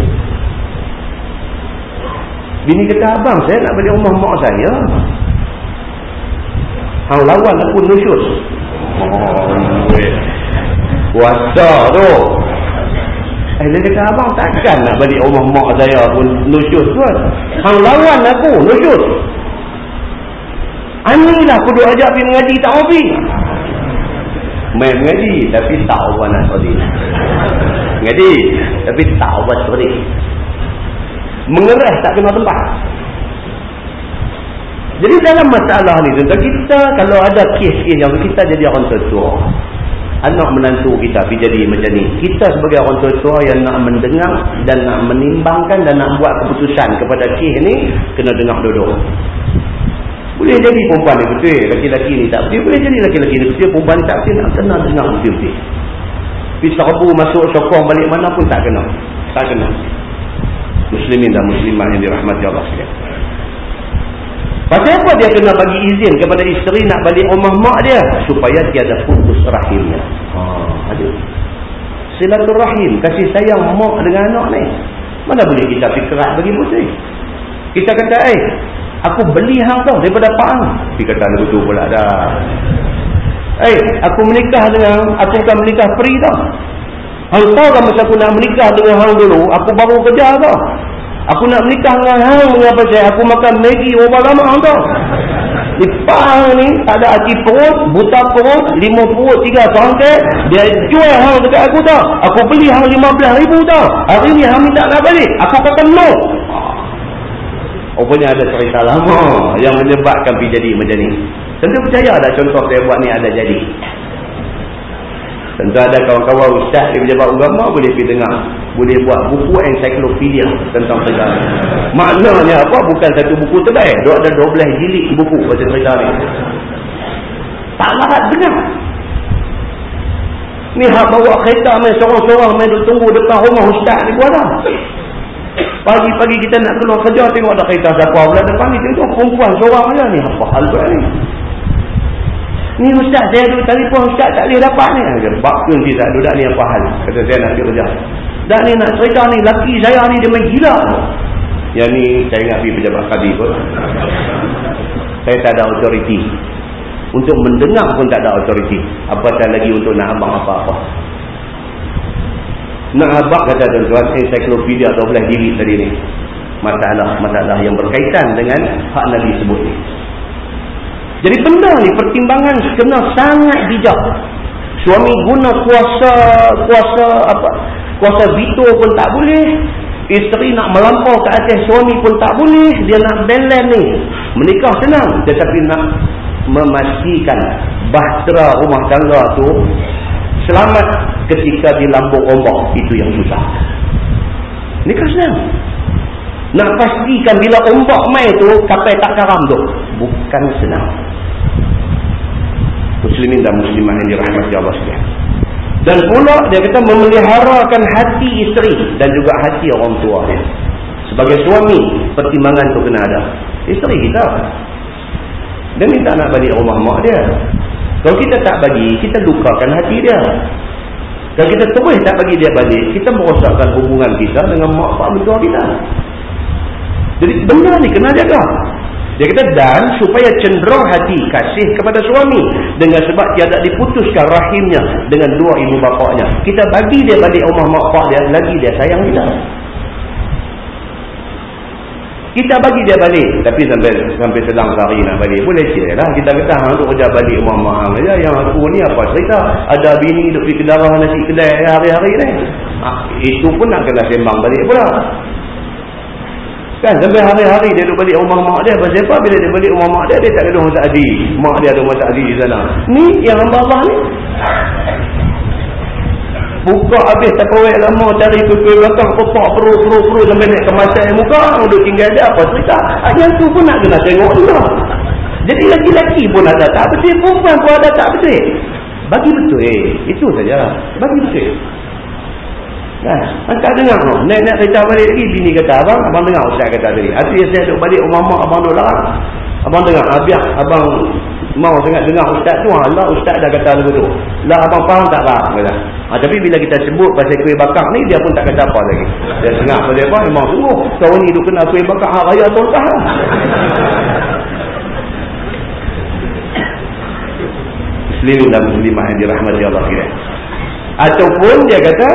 Bini kata abang saya nak balik rumah mak saya. Hang lawan aku nusyus. Oh, Kuasa tu. Eh, dia kata abang takkan nak balik rumah mak saya pun nusyus pun. Hang lawan aku nusyus. Anilah aku duk ajak pergi mengaji tak mau pergi. Main mengaji tapi tak ubah nak sorry. Mengaji tapi tak ubah sorry. Mengeras tak kena tempat. Jadi dalam masalah ni tuan kita kalau ada kes-kes yang kita jadi orang tua. Anak menantu kita pergi jadi macam ni. Kita sebagai orang tua yang nak mendengar dan nak menimbangkan dan nak buat keputusan kepada kes ni kena dengar dulu. Boleh jadi perempuan ni betul. Laki-laki ni tak betul. Boleh jadi laki-laki ni betul. Perempuan ni tak betul. Nak kena dengar betul-betul. Pergi serbu masuk sokong balik mana pun tak kena. Tak kena. Muslimin dan muslimah yang dirahmati Allah sekalian. Pasal apa dia kena bagi izin kepada isteri nak balik rumah mak dia? Supaya dia ada putus rahimnya. Ha, ada. Silaturahim. Kasih sayang mak dengan anak ni. Mana boleh kita fikrat bagi putri? Kita kata, eh, Aku beli hang tau daripada Pak Ang. Dia kata betul pula dah. Eh, aku menikah dengan, aku bukan menikah peri tau. Hang tahu kan masa aku nak menikah dengan hang dulu, aku baru kerja tau. Aku nak menikah dengan hang mengapa saya, aku makan Maggi berapa lama hang tau. Di Pak ni, tak ada hati perut, buta perut, lima perut, tiga sangkit. Dia jual hang dekat aku tau. Aku beli hang lima belas ribu tau. Hari ni hang minta nak balik. Aku kata no. Rupanya ada cerita lama yang menyebabkan pergi jadi macam ni. Tentu percaya ada contoh saya buat ni ada jadi. Tentu ada kawan-kawan ustaz di pejabat agama boleh pergi dengar. Boleh buat buku ensiklopedia tentang perkara. Maknanya apa? Bukan satu buku terbaik. Dia ada 12 jilid buku pasal cerita ni. Tak larat benar. Ni hak bawa kereta main sorang-sorang main tunggu depan rumah ustaz ni pun ada. Pagi-pagi kita nak keluar kerja tengok ada kereta siapa. Pula depan ni tengok perempuan seorang aja ni. Apa hal pula ni ni ustaz saya duduk telefon ustaz tak boleh dapat ni. Sebab tu nanti tak duduk ni apa hal? Kata saya nak kerja. Dan ni nak cerita ni laki saya ni dia main gila. Yang ni saya ingat pergi pejabat kadi pun. Saya tak ada autoriti untuk mendengar pun tak ada autoriti apatah lagi untuk nak abang apa-apa nak abak kata tuan-tuan ensiklopedia 12 diri tadi ni. Masalah-masalah yang berkaitan dengan hak Nabi sebut ni. Jadi benda ni pertimbangan kena sangat bijak. Suami guna kuasa kuasa apa? Kuasa veto pun tak boleh. Isteri nak melampau ke atas suami pun tak boleh. Dia nak balance ni. Menikah senang. Tetapi nak memastikan bahtera rumah tangga tu selamat ketika di lambung ombak itu yang susah. Ini kan senang nak pastikan bila ombak mai tu kapai tak karam tu bukan senang. Muslimin dan muslimah yang dirahmati Allah sekalian. Dan pula dia kata memeliharakan hati isteri dan juga hati orang tua dia. Sebagai suami pertimbangan tu kena ada. Isteri kita. Dia minta nak balik rumah mak dia kalau kita tak bagi, kita lukakan hati dia. Kalau kita terus tak bagi dia balik, kita merosakkan hubungan kita dengan mak pak mentua kita. Jadi benda ni kena jaga. Dia kata dan supaya cenderung hati kasih kepada suami dengan sebab dia tak diputuskan rahimnya dengan dua ibu bapaknya. Kita bagi dia balik rumah mak pak dia, lagi dia sayang kita. Kita bagi dia balik. Tapi sampai sampai sedang sehari nak balik. Boleh je lah. Kita kata hang tu kerja balik mahal saja. Yang aku ni apa cerita. Ada bini duduk di kedarah nasi kedai hari-hari ni. Ha, itu pun nak kena sembang balik pula. Kan sampai hari-hari dia duduk balik rumah mak dia. Pasal apa? Bila dia balik rumah mak dia, dia tak ada rumah sakdi. Mak dia ada rumah sakdi di sana. Ni yang hamba Allah ni buka habis tak kawai lama cari kuih belakang kotak perut perut perut sampai naik kemasan yang muka duduk tinggal dia apa cerita. Ah, yang tu pun nak kena tengok juga. Jadi laki-laki pun ada tak betul perempuan pun ada tak betul bagi betul eh itu saja. Bagi betul Nah, angkat dengar tu. Naik-naik kereta balik lagi, bini kata abang, abang dengar ustaz kata tadi. Hati saya duduk balik rumah mak abang duduk larang. Abang dengar, abiah abang mau sangat dengar ustaz tu, Allah ustaz dah kata lagu tu. Lah abang faham tak? Kata. Ha, tapi bila kita sebut pasal kuih bakar ni, dia pun tak kata apa lagi. Dia sengah pasal apa, memang sungguh. Kau ni duk kena kuih bakar hak raya tu lah. Muslim dan muslimah yang dirahmati Allah kira. Ataupun dia kata,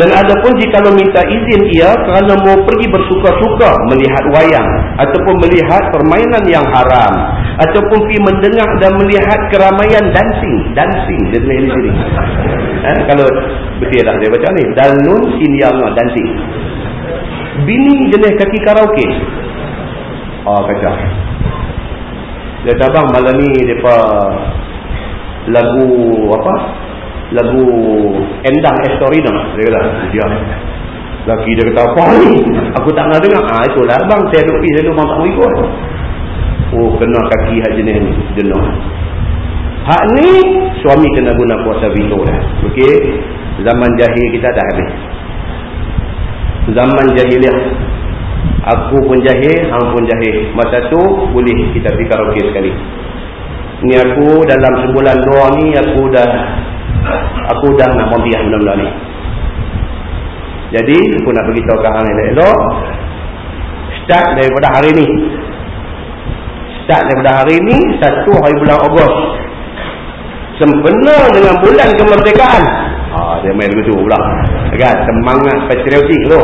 dan ada pun jika lo minta izin ia kerana mau pergi bersuka-suka melihat wayang ataupun melihat permainan yang haram ataupun pergi mendengar dan melihat keramaian dancing, dancing dia tulis di sini. Eh, kalau betul tak dia baca ni, dalnun sinyalnya dancing. Bini jenis kaki karaoke. Oh kacau. Dia tabang malam ni depa lagu apa? Lagu Endang Estorina dia kata. Dia laki dia kata apa ni? Aku tak nak dengar. Ah itulah bang saya duk pergi saya duk tak ikut. Oh kena kaki hak jenis ni jenuh. Hak ni suami kena guna kuasa veto dah. Ok zaman jahil kita dah habis. Zaman jahiliah aku pun jahil hang pun jahil. Masa tu boleh kita pergi karaoke sekali. Ni aku dalam sebulan dua ni aku dah aku dah nak mampiah benda-benda ni. Jadi aku nak beritahu ke hang elok-elok. Start daripada hari ni. Start daripada hari ni satu hari bulan Ogos. Sempena dengan bulan kemerdekaan. Ah, dia main begitu pula. Kan semangat patriotik tu.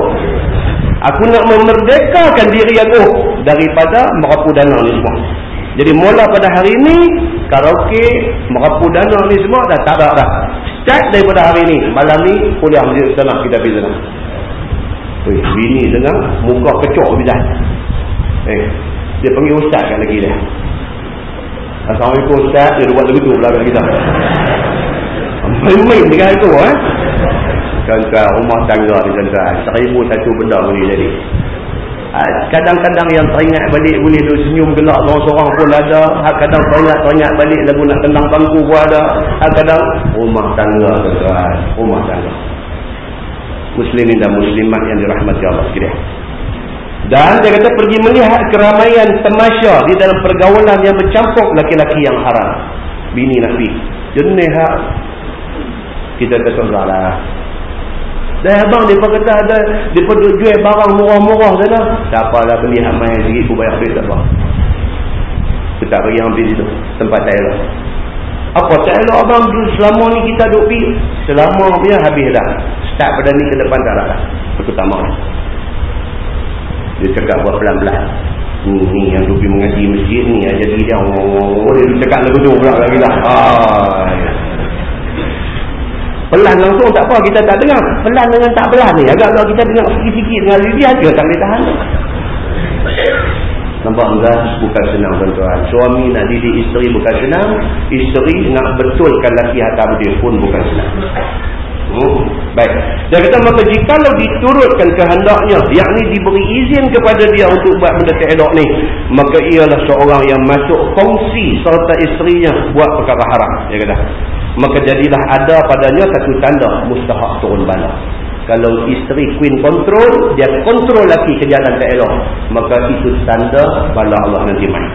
Aku nak memerdekakan diri aku daripada merapu dana ni semua jadi mula pada hari ini karaoke, merapu dana ni semua dah tak ada dah. Start daripada hari ini. Malam ni kuliah masjid sana kita pergi sana. Wih, bini dengar muka kecok bila. Eh, dia panggil ustaz kan lagi dia. Assalamualaikum ustaz, dia buat lagu tu belakang kita. Main-main dengan itu eh. Tuan-tuan, rumah tangga ni tuan-tuan. Seribu satu benda ni jadi. Ah, kadang-kadang yang teringat balik boleh tu senyum gelak seorang-seorang pun ada. Kadang teringat-teringat balik lagu nak tendang bangku pun ada. Kadang rumah tangga tuan rumah tangga. Muslimin dan muslimat yang dirahmati Allah sekalian. Dan dia kata pergi melihat keramaian temasya di dalam pergaulan yang bercampur laki-laki yang haram. Bini nafi. Jenis kita terserah dan abang dia kata ada dia pun jual barang murah-murah sana. Tak apalah beli hamai sikit pun bayar duit apa. Aku tak bagi ambil situ. Tempat tak elok. Apa tak elok abang selama ni kita duk pi selama dia habis dah. Start pada ni ke depan tak ada. Aku tak mau. Dia cakap buat pelan-pelan. Ni, ni yang duk pergi mengaji masjid ni jadi dia oh, dia cakap lagu tu pula lagi dah. Ah, ya. Pelan langsung tak apa kita tak dengar. Pelan dengan tak pelan ni. Agak-agak kita dengar sikit-sikit dengan lidah dia tak boleh tahan. Nampak enggak? Bukan senang tuan-tuan. Suami nak didik isteri bukan senang. Isteri nak betulkan laki hati dia pun bukan senang. Hmm. Baik. Dia kata maka jika lo diturutkan kehendaknya, yakni diberi izin kepada dia untuk buat benda tak ni, maka ialah seorang yang masuk kongsi serta isterinya buat perkara haram. Dia kata maka jadilah ada padanya satu tanda mustahak turun bala kalau isteri queen control dia kontrol laki ke jalan tak elok maka itu tanda bala Allah nanti main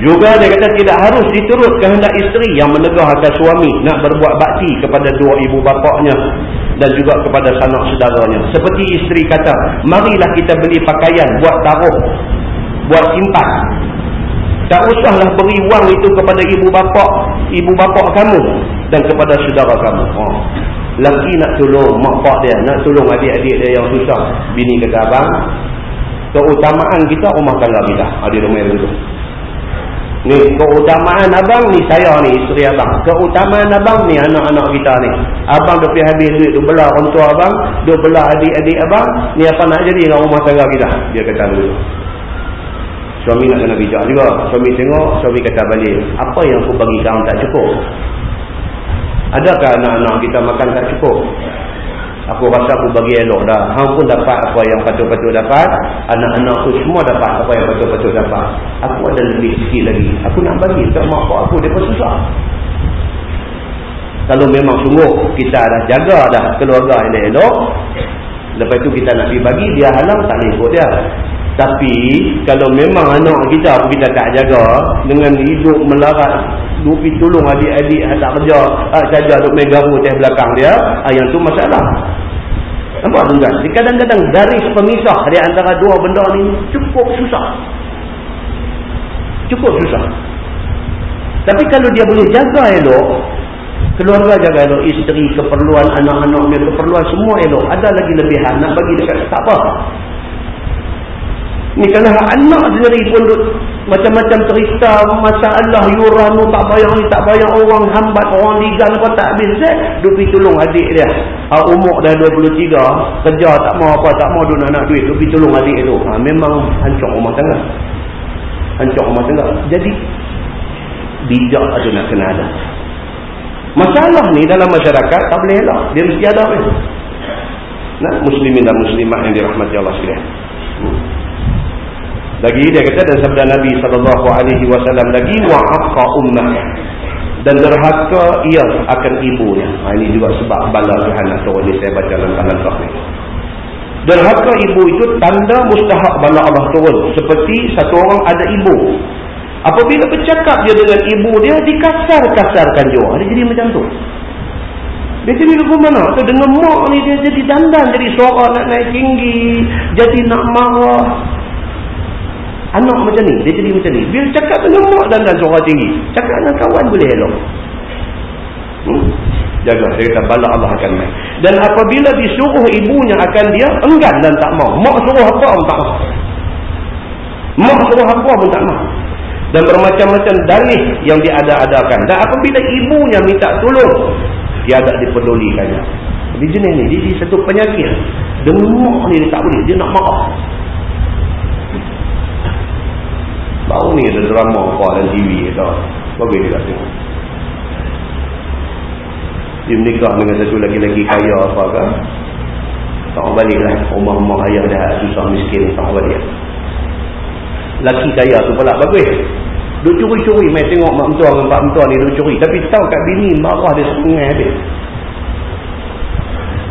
juga dia kata tidak harus diturut kehendak isteri yang menegah atas suami nak berbuat bakti kepada dua ibu bapaknya dan juga kepada sanak saudaranya. Seperti isteri kata, marilah kita beli pakaian buat taruh, buat simpan tak usahlah beri wang itu kepada ibu bapa, ibu bapa kamu dan kepada saudara kamu. Oh. Laki nak tolong mak pak dia, nak tolong adik-adik dia yang susah. Bini kata abang, keutamaan kita rumah tangga kita. Ada ah, rumah itu. Ni keutamaan abang ni saya ni isteri abang. Keutamaan abang ni anak-anak kita ni. Abang dah pergi habis duit tu belah orang tua abang, duk belah adik-adik abang, ni apa nak jadi dengan rumah tangga kita? Dia kata begitu. Suami nak kena bijak juga. Suami tengok, suami kata balik, apa yang aku bagi kamu tak cukup? Adakah anak-anak kita makan tak cukup? Aku rasa aku bagi elok dah. Hang pun dapat apa yang patut-patut dapat. Anak-anak aku semua dapat apa yang patut-patut dapat. Aku ada lebih sikit lagi. Aku nak bagi tak mak aku. Dia pun susah. Kalau memang sungguh kita dah jaga dah keluarga yang elok. Lepas tu kita nak pergi bagi. Dia halang tak ikut dia. Tapi kalau memang anak kita kita tak jaga dengan hidup melarat dupi tolong adik-adik tak kerja ah, saja duk main garu atas belakang dia, ah, yang tu masalah. Nampak tuan? Kadang-kadang garis pemisah di antara dua benda ni cukup susah. Cukup susah. Tapi kalau dia boleh jaga elok, keluarga jaga elok, isteri, keperluan anak-anak keperluan semua elok, ada lagi lebihan nak bagi dekat tak apa. Ni kalau anak sendiri pun macam-macam cerita masalah yuran tak bayar ni tak bayar orang hambat orang ligan apa tak habis eh? duk pergi tolong adik dia. Ha, umur dah 23 kerja tak mau apa tak mau dia nak duit duk pergi tolong adik tu. Ha, memang hancur rumah tangga. Hancur rumah tangga. Jadi bijak ada nak kena ada. Masalah ni dalam masyarakat tak boleh elak. Dia mesti ada kan? nah, muslimin dan muslimat yang dirahmati Allah sekalian. Hmm. Lagi dia kata dan sabda Nabi sallallahu alaihi wasallam lagi wa aqqa ummah dan derhaka ia akan ibunya. Ha, ini juga sebab bala Tuhan atau ini saya baca dalam langkah ni. Derhaka ibu itu tanda mustahak bala Allah turun seperti satu orang ada ibu. Apabila bercakap dia dengan ibu dia dikasar-kasarkan dia. Dia jadi macam tu. Dia jadi lagu mana? Atau dengan mak ni dia jadi dandan jadi suara nak naik tinggi, jadi nak marah. Anak macam ni, dia jadi macam ni. Bila cakap dengan mak dan dan suara tinggi. Cakap dengan kawan boleh elok. Hmm? Jaga, dia kata bala Allah akan main. Dan apabila disuruh ibunya akan dia, enggan dan tak mau. Mak suruh apa pun tak mau. Mak suruh apa pun tak mau. Dan bermacam-macam dalih yang diada-adakan. Dan apabila ibunya minta tolong, dia tak diperdulikannya. Di jenis ni, dia satu penyakit. Dengar ni dia tak boleh, dia nak maaf. Baru ni ada drama apa dalam TV kata. Bagi dia kat tengok. Dia menikah dengan satu lagi-lagi kaya apa kan. Tak mau balik lah. Rumah-rumah ayah dah susah miskin. Tak balik. Laki kaya tu pula bagus. Duk curi-curi. Main tengok mak mentua dengan pak mentua ni duk curi. Tapi tahu kat bini marah dia sungai habis.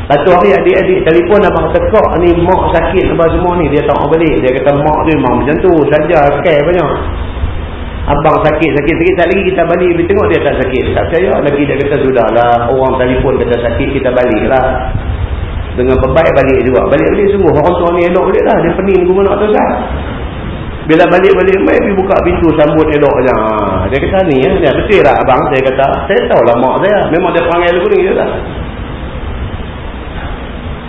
Satu hari adik-adik telefon abang kok ni mak sakit apa semua ni dia tak balik. Dia kata mak tu memang macam tu saja care banyak. Abang sakit-sakit sikit tak lagi kita balik dia tengok dia tak sakit. Tak percaya lagi dia kata sudahlah orang telefon kata sakit kita baliklah. Dengan pebaik balik juga. Balik-balik sungguh orang tua ni elok balik lah. Dia pening guna nak sah. Bila balik-balik mai pergi buka pintu sambut elok aja. Ha. Dia kata ni ya, dia betul lah abang saya kata. Saya tahu lah mak saya. Memang dia lagu ni je lah.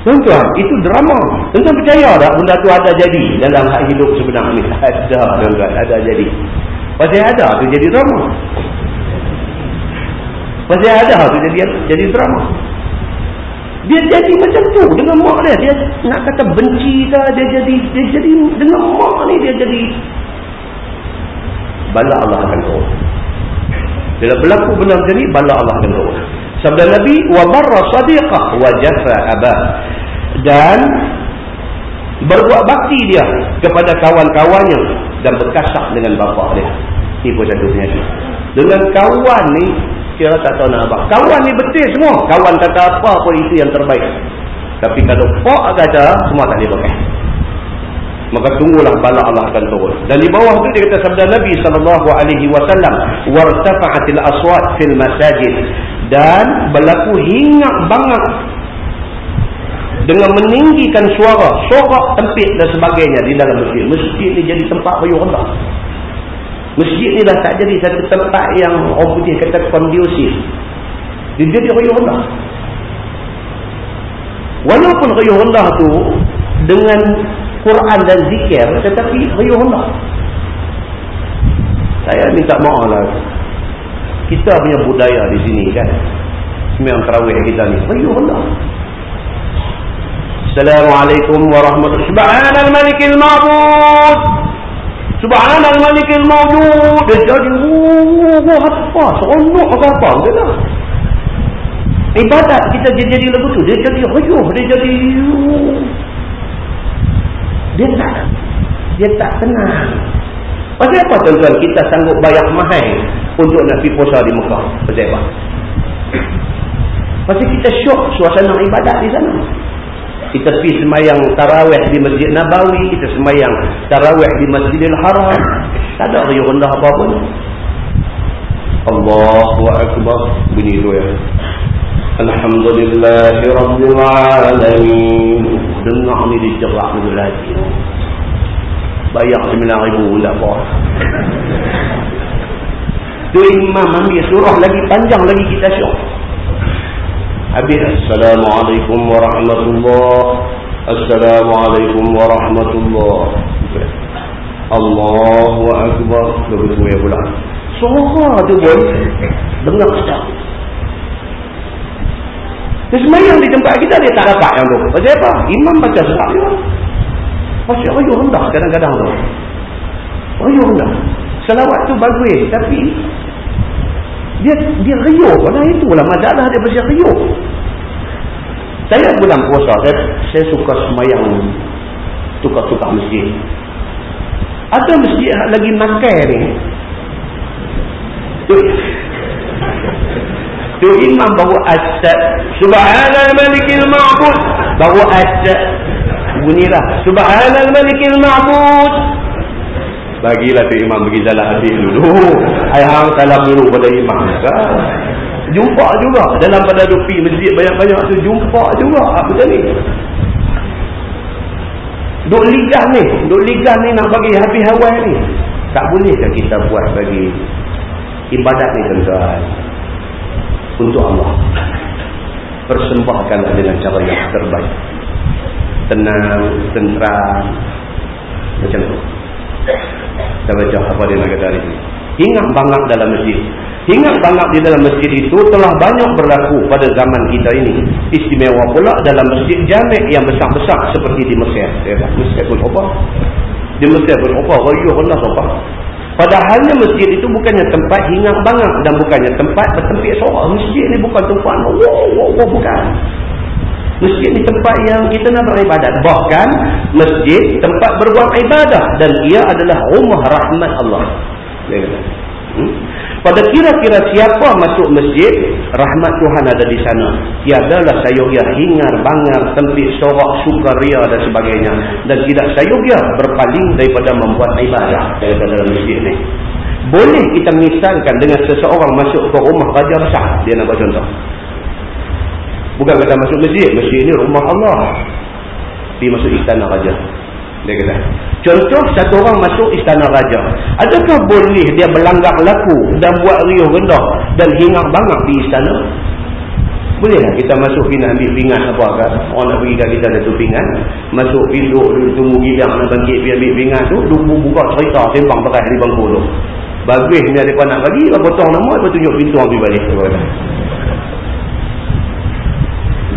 Tuan-tuan, itu drama. Tuan-tuan percaya tak benda tu ada jadi dalam hak hidup sebenar ni? Ada, tuan-tuan. Ada jadi. Pasal ada tu jadi drama. Pasal ada tu jadi jadi drama. Dia jadi macam tu dengan mak dia. Dia nak kata benci ke, dia jadi dia jadi dengan mak ni dia jadi bala Allah akan turun. Bila berlaku benar macam ni, bala Allah akan turun. Sabda Nabi wa barra sadiqah wa jafa abah. Dan berbuat bakti dia kepada kawan-kawannya dan berkasak dengan bapa dia. Ini pun satu penyakit. Dengan kawan ni kira tak tahu nak apa. Kawan ni betul semua. Kawan kata apa pun itu yang terbaik. Tapi kalau pak kata semua tak boleh pakai. Maka tunggulah bala Allah akan turun. Dan di bawah tu dia kata sabda Nabi sallallahu alaihi wasallam, "Wartafa'atil aswat fil masajid." Dan berlaku hingat banget dengan meninggikan suara, sorak tempit dan sebagainya di dalam masjid. Masjid ni jadi tempat kayu rendah. Masjid ni dah tak jadi satu tempat yang orang putih kata kondusif. Dia jadi kayu rendah. Walaupun kayu rendah tu dengan Quran dan zikir tetapi kayu rendah. Saya minta maaf lah kita punya budaya di sini kan? Sembilan terawih kita ni. Ayuh Allah. Assalamualaikum warahmatullahi Subhanal malikil ma'bud. Subhanal malikil ma'bud dia jadi wuh apa seronok ke apa kata ibadat kita jadi lagu tu. Dia jadi ayuh dia jadi dia tak dia tak tenang. Pasal apa tuan-tuan? Kita sanggup bayar mahal untuk nak pergi puasa di Mekah? Apa? Pasal kita syok suasana ibadat di sana. kita pergi semayang tarawih di Masjid Nabawi kita semayang tarawih di Masjidil Haram. Tak ada riuh rendah apa pun Allahu Akbar. Bunyi ya. Alhamdulillahi Rabbil Alamin. Dengar ni dijerak ni lagi. Bayar 9 ribu tak apa tu imam ambil surah lagi panjang lagi kita syok. Habis Assalamualaikum warahmatullahi Assalamualaikum warahmatullahi Allahu Akbar. Begitu ya pula. Suara tu pun dengar sedap. Dia semayang di tempat kita dia tak dapat yang tu. Pasal apa? imam baca sedap dia pasal rayuh rendah kadang-kadang tu. Rayuh rendah selawat tu bagus tapi dia dia riuh. Pada itulah masalah dia pasal riuh. Saya bulan puasa saya, saya suka semayang tukar-tukar masjid. Ada masjid lagi makai ni. Tu imam baru asad subhanal malikil ma'bud. Baru asad bunyilah. Subhanal malikil ma'bud Bagilah tu imam bagi jalan hati dulu. Ayah salam dulu pada imam. Kan? Jumpa juga. Dalam pada dupi masjid banyak-banyak tu. Jumpa juga. Macam ni. Duk ligah ni. Duk ligah ni nak bagi habis awal ni. Tak bolehkah kita buat bagi ibadat ni tuan-tuan. Untuk Allah. Persembahkanlah dengan cara yang terbaik. Tenang, tentram. Macam tu. Kita baca apa dia nak kata hari ini. Hingat bangat dalam masjid. Hingat bangat di dalam masjid itu telah banyak berlaku pada zaman kita ini. Istimewa pula dalam masjid jamek yang besar-besar seperti di Mesir. Mesir pun apa? Di Mesir pun apa? Rayuh pun apa? Padahalnya masjid itu bukannya tempat hingat bangat dan bukannya tempat bertempik sorak. Masjid ini bukan tempat. Wow, wow, wow, bukan. Masjid ni tempat yang kita nak beribadat. Bahkan masjid tempat berbuat ibadah dan ia adalah rumah rahmat Allah. Hmm? Pada kira-kira siapa masuk masjid, rahmat Tuhan ada di sana. Tiadalah sayugia hingar, bangar, tempik, sorak, sukaria dan sebagainya. Dan tidak sayugia berpaling daripada membuat ibadah daripada dalam masjid ni. Boleh kita misalkan dengan seseorang masuk ke rumah Raja Besar. Dia nak buat contoh. Bukan kata masuk masjid. Masjid ni rumah Allah. Pergi masuk istana raja. Dia kata. Contoh satu orang masuk istana raja. Adakah boleh dia berlanggar laku dan buat riuh rendah dan hingar bangat di istana? Boleh tak kita masuk pergi nak ambil pingat apa kan? Orang nak pergi kat kita satu pingat. Masuk duduk tunggu gidang nak bangkit pergi ambil pingat tu. Duduk buka cerita sembang berat di bangku tu. Bagus ni ada nak bagi. Potong nama, lepas tunjuk pintu ambil balik.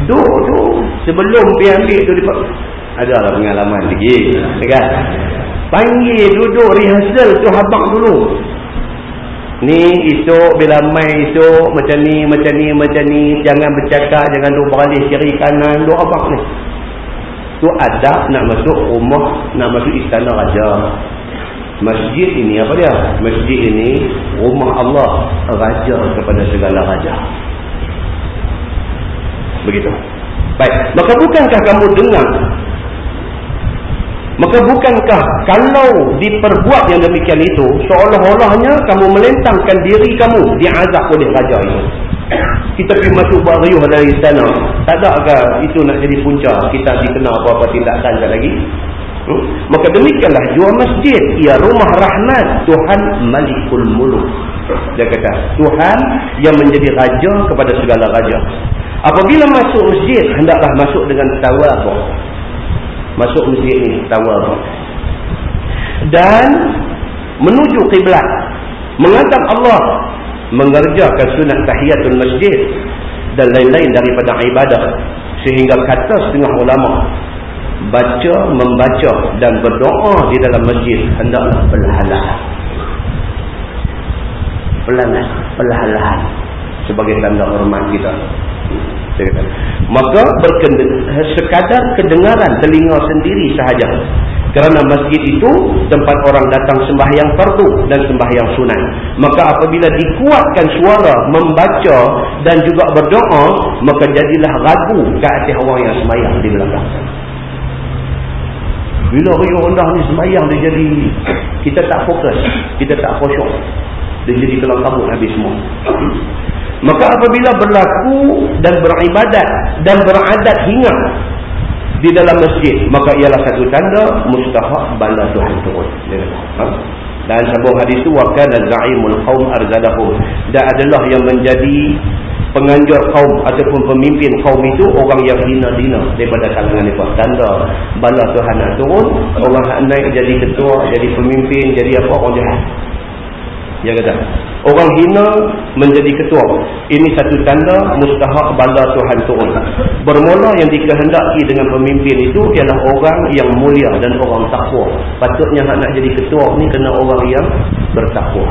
Duk tu sebelum pergi ambil tu dia ada lah pengalaman lagi. Kan? Panggil duduk rehearsal tu habang dulu. Ni esok bila main esok macam ni macam ni macam ni jangan bercakap jangan duk beralih kiri kanan duk abang ni. Tu adab nak masuk rumah nak masuk istana raja. Masjid ini apa dia? Masjid ini rumah Allah raja kepada segala raja. Begitu. Baik. Maka bukankah kamu dengar? Maka bukankah kalau diperbuat yang demikian itu, seolah-olahnya kamu melentangkan diri kamu diazab oleh raja itu. Kita pergi masuk buat riuh dari istana. Tak agak itu nak jadi punca kita dikenal apa-apa tindakan lagi. Hmm? Maka demikianlah jua masjid. Ia rumah rahmat Tuhan Malikul Muluk. Dia kata, Tuhan yang menjadi raja kepada segala raja. Apabila masuk masjid, hendaklah masuk dengan tawabuk. Masuk masjid ni, tawabuk. Dan menuju kiblat, mengatap Allah, mengerjakan sunat tahiyatul masjid dan lain-lain daripada ibadah. Sehingga kata setengah ulama, baca, membaca dan berdoa di dalam masjid hendaklah perlahan-lahan. Perlahan-lahan. Sebagai tanda hormat kita maka sekadar kedengaran telinga sendiri sahaja Kerana masjid itu tempat orang datang sembahyang fardu dan sembahyang sunat. Maka apabila dikuatkan suara membaca dan juga berdoa, maka jadilah ragu ke atas orang yang sembahyang di belakang. Bila riuh rendah ni sembahyang dia jadi kita tak fokus, kita tak khusyuk. Dia jadi kelam kabut habis semua. Maka apabila berlaku dan beribadat dan beradat hinga di dalam masjid maka ialah satu tanda mustahak bala Tuhan turun ha? dan sebuah hadis itu wakana za'imul qaum arzadahum dan adalah yang menjadi penganjur kaum ataupun pemimpin kaum itu orang yang hina-hina daripada kalangan mereka tanda bala Tuhan nak turun orang naik jadi ketua jadi pemimpin jadi apa orang jahat dia kata, orang hina menjadi ketua. Ini satu tanda mustahak bala Tuhan turun. Bermula yang dikehendaki dengan pemimpin itu ialah orang yang mulia dan orang takwa. Patutnya nak jadi ketua ni kena orang yang bertakwa.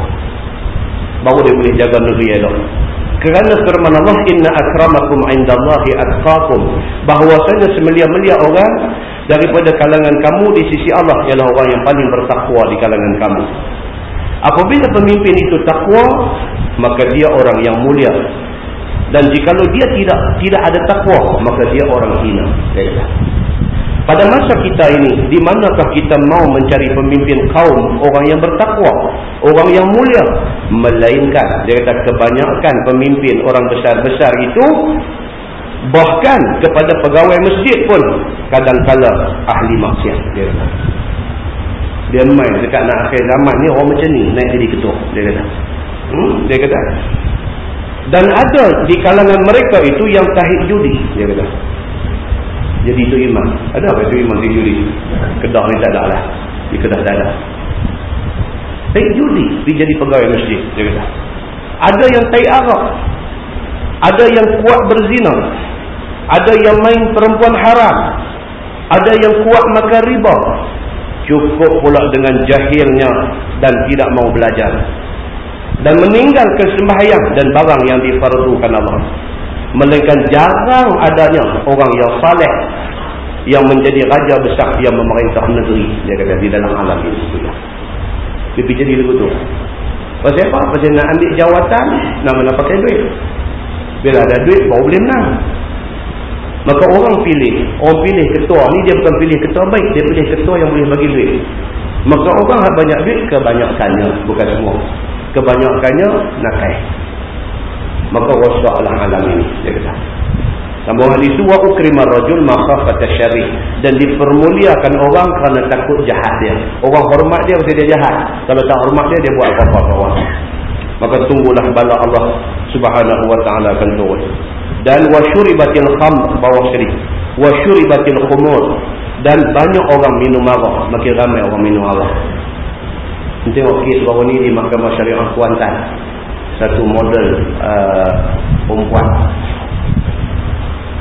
Baru dia boleh jaga negeri elok. Kerana firman Allah inna akramakum indallahi atqakum bahwasanya semelia-melia orang daripada kalangan kamu di sisi Allah ialah orang yang paling bertakwa di kalangan kamu. Apabila pemimpin itu takwa, maka dia orang yang mulia. Dan jika dia tidak tidak ada takwa, maka dia orang hina. Pada masa kita ini, di manakah kita mau mencari pemimpin kaum orang yang bertakwa, orang yang mulia? Melainkan, dia kata kebanyakan pemimpin orang besar-besar itu, bahkan kepada pegawai masjid pun, kadang-kala ahli maksiat. Dia kata dia main dekat nak akhir zaman ni orang macam ni naik jadi ketua dia kata. Hmm? dia kata. Dan ada di kalangan mereka itu yang tahid judi dia kata. Jadi itu imam. Ada apa itu imam tahid judi? Kedah ni tak ada lah. Di kedah tak ada. Tahid judi dia jadi pegawai masjid dia kata. Ada yang tahid arak. Ada yang kuat berzina. Ada yang main perempuan haram. Ada yang kuat makan riba cukup pula dengan jahilnya dan tidak mau belajar. Dan meninggalkan sembahyang dan barang yang difardukan Allah. Melainkan jarang adanya orang yang saleh yang menjadi raja besar yang memerintah negeri dia kata di dalam alam ini. Pergi jadi begitu pasal apa? pasal nak ambil jawatan nak mana pakai duit. Bila ada duit baru boleh menang Maka orang pilih, orang pilih ketua ni dia bukan pilih ketua baik, dia pilih ketua yang boleh bagi duit. Maka orang yang banyak duit kebanyakannya, bukan semua. Kebanyakannya nakai. Maka wasaklah alam ini, dia kata. Sambung hadis itu ukrimar rajul makhafata syarih dan dipermuliakan orang kerana takut jahat dia. Orang hormat dia pasal dia jahat. Kalau tak hormat dia dia buat apa-apa orang. Maka tunggulah bala Allah Subhanahu wa taala akan turun. Dan wasyuribatil khamr bawah syirik wasyuribatil khumur. Dan banyak orang minum arak. Makin ramai orang minum arak. Tengok kes baru ni di mahkamah syariah Kuantan. Satu model uh, perempuan.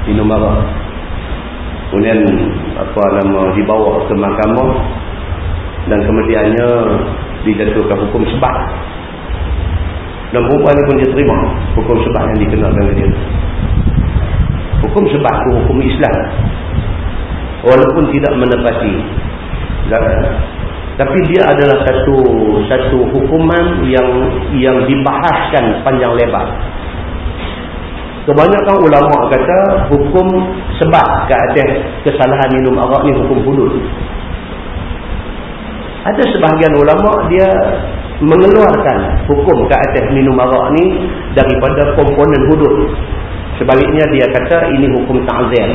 Minum arak. Kemudian apa nama dibawa ke mahkamah. Dan kemudiannya dijatuhkan hukum sebab dan perempuan pun dia terima hukum sebab yang dikenakan dia. Hukum sebab itu hukum Islam. Walaupun tidak menepati tapi dia adalah satu satu hukuman yang yang dibahaskan panjang lebar. Kebanyakan ulama kata hukum sebab ke atas kesalahan minum arak ni hukum hudud ada sebahagian ulama dia mengeluarkan hukum ke atas minum arak ni daripada komponen hudud Sebaliknya dia kata ini hukum ta'zir.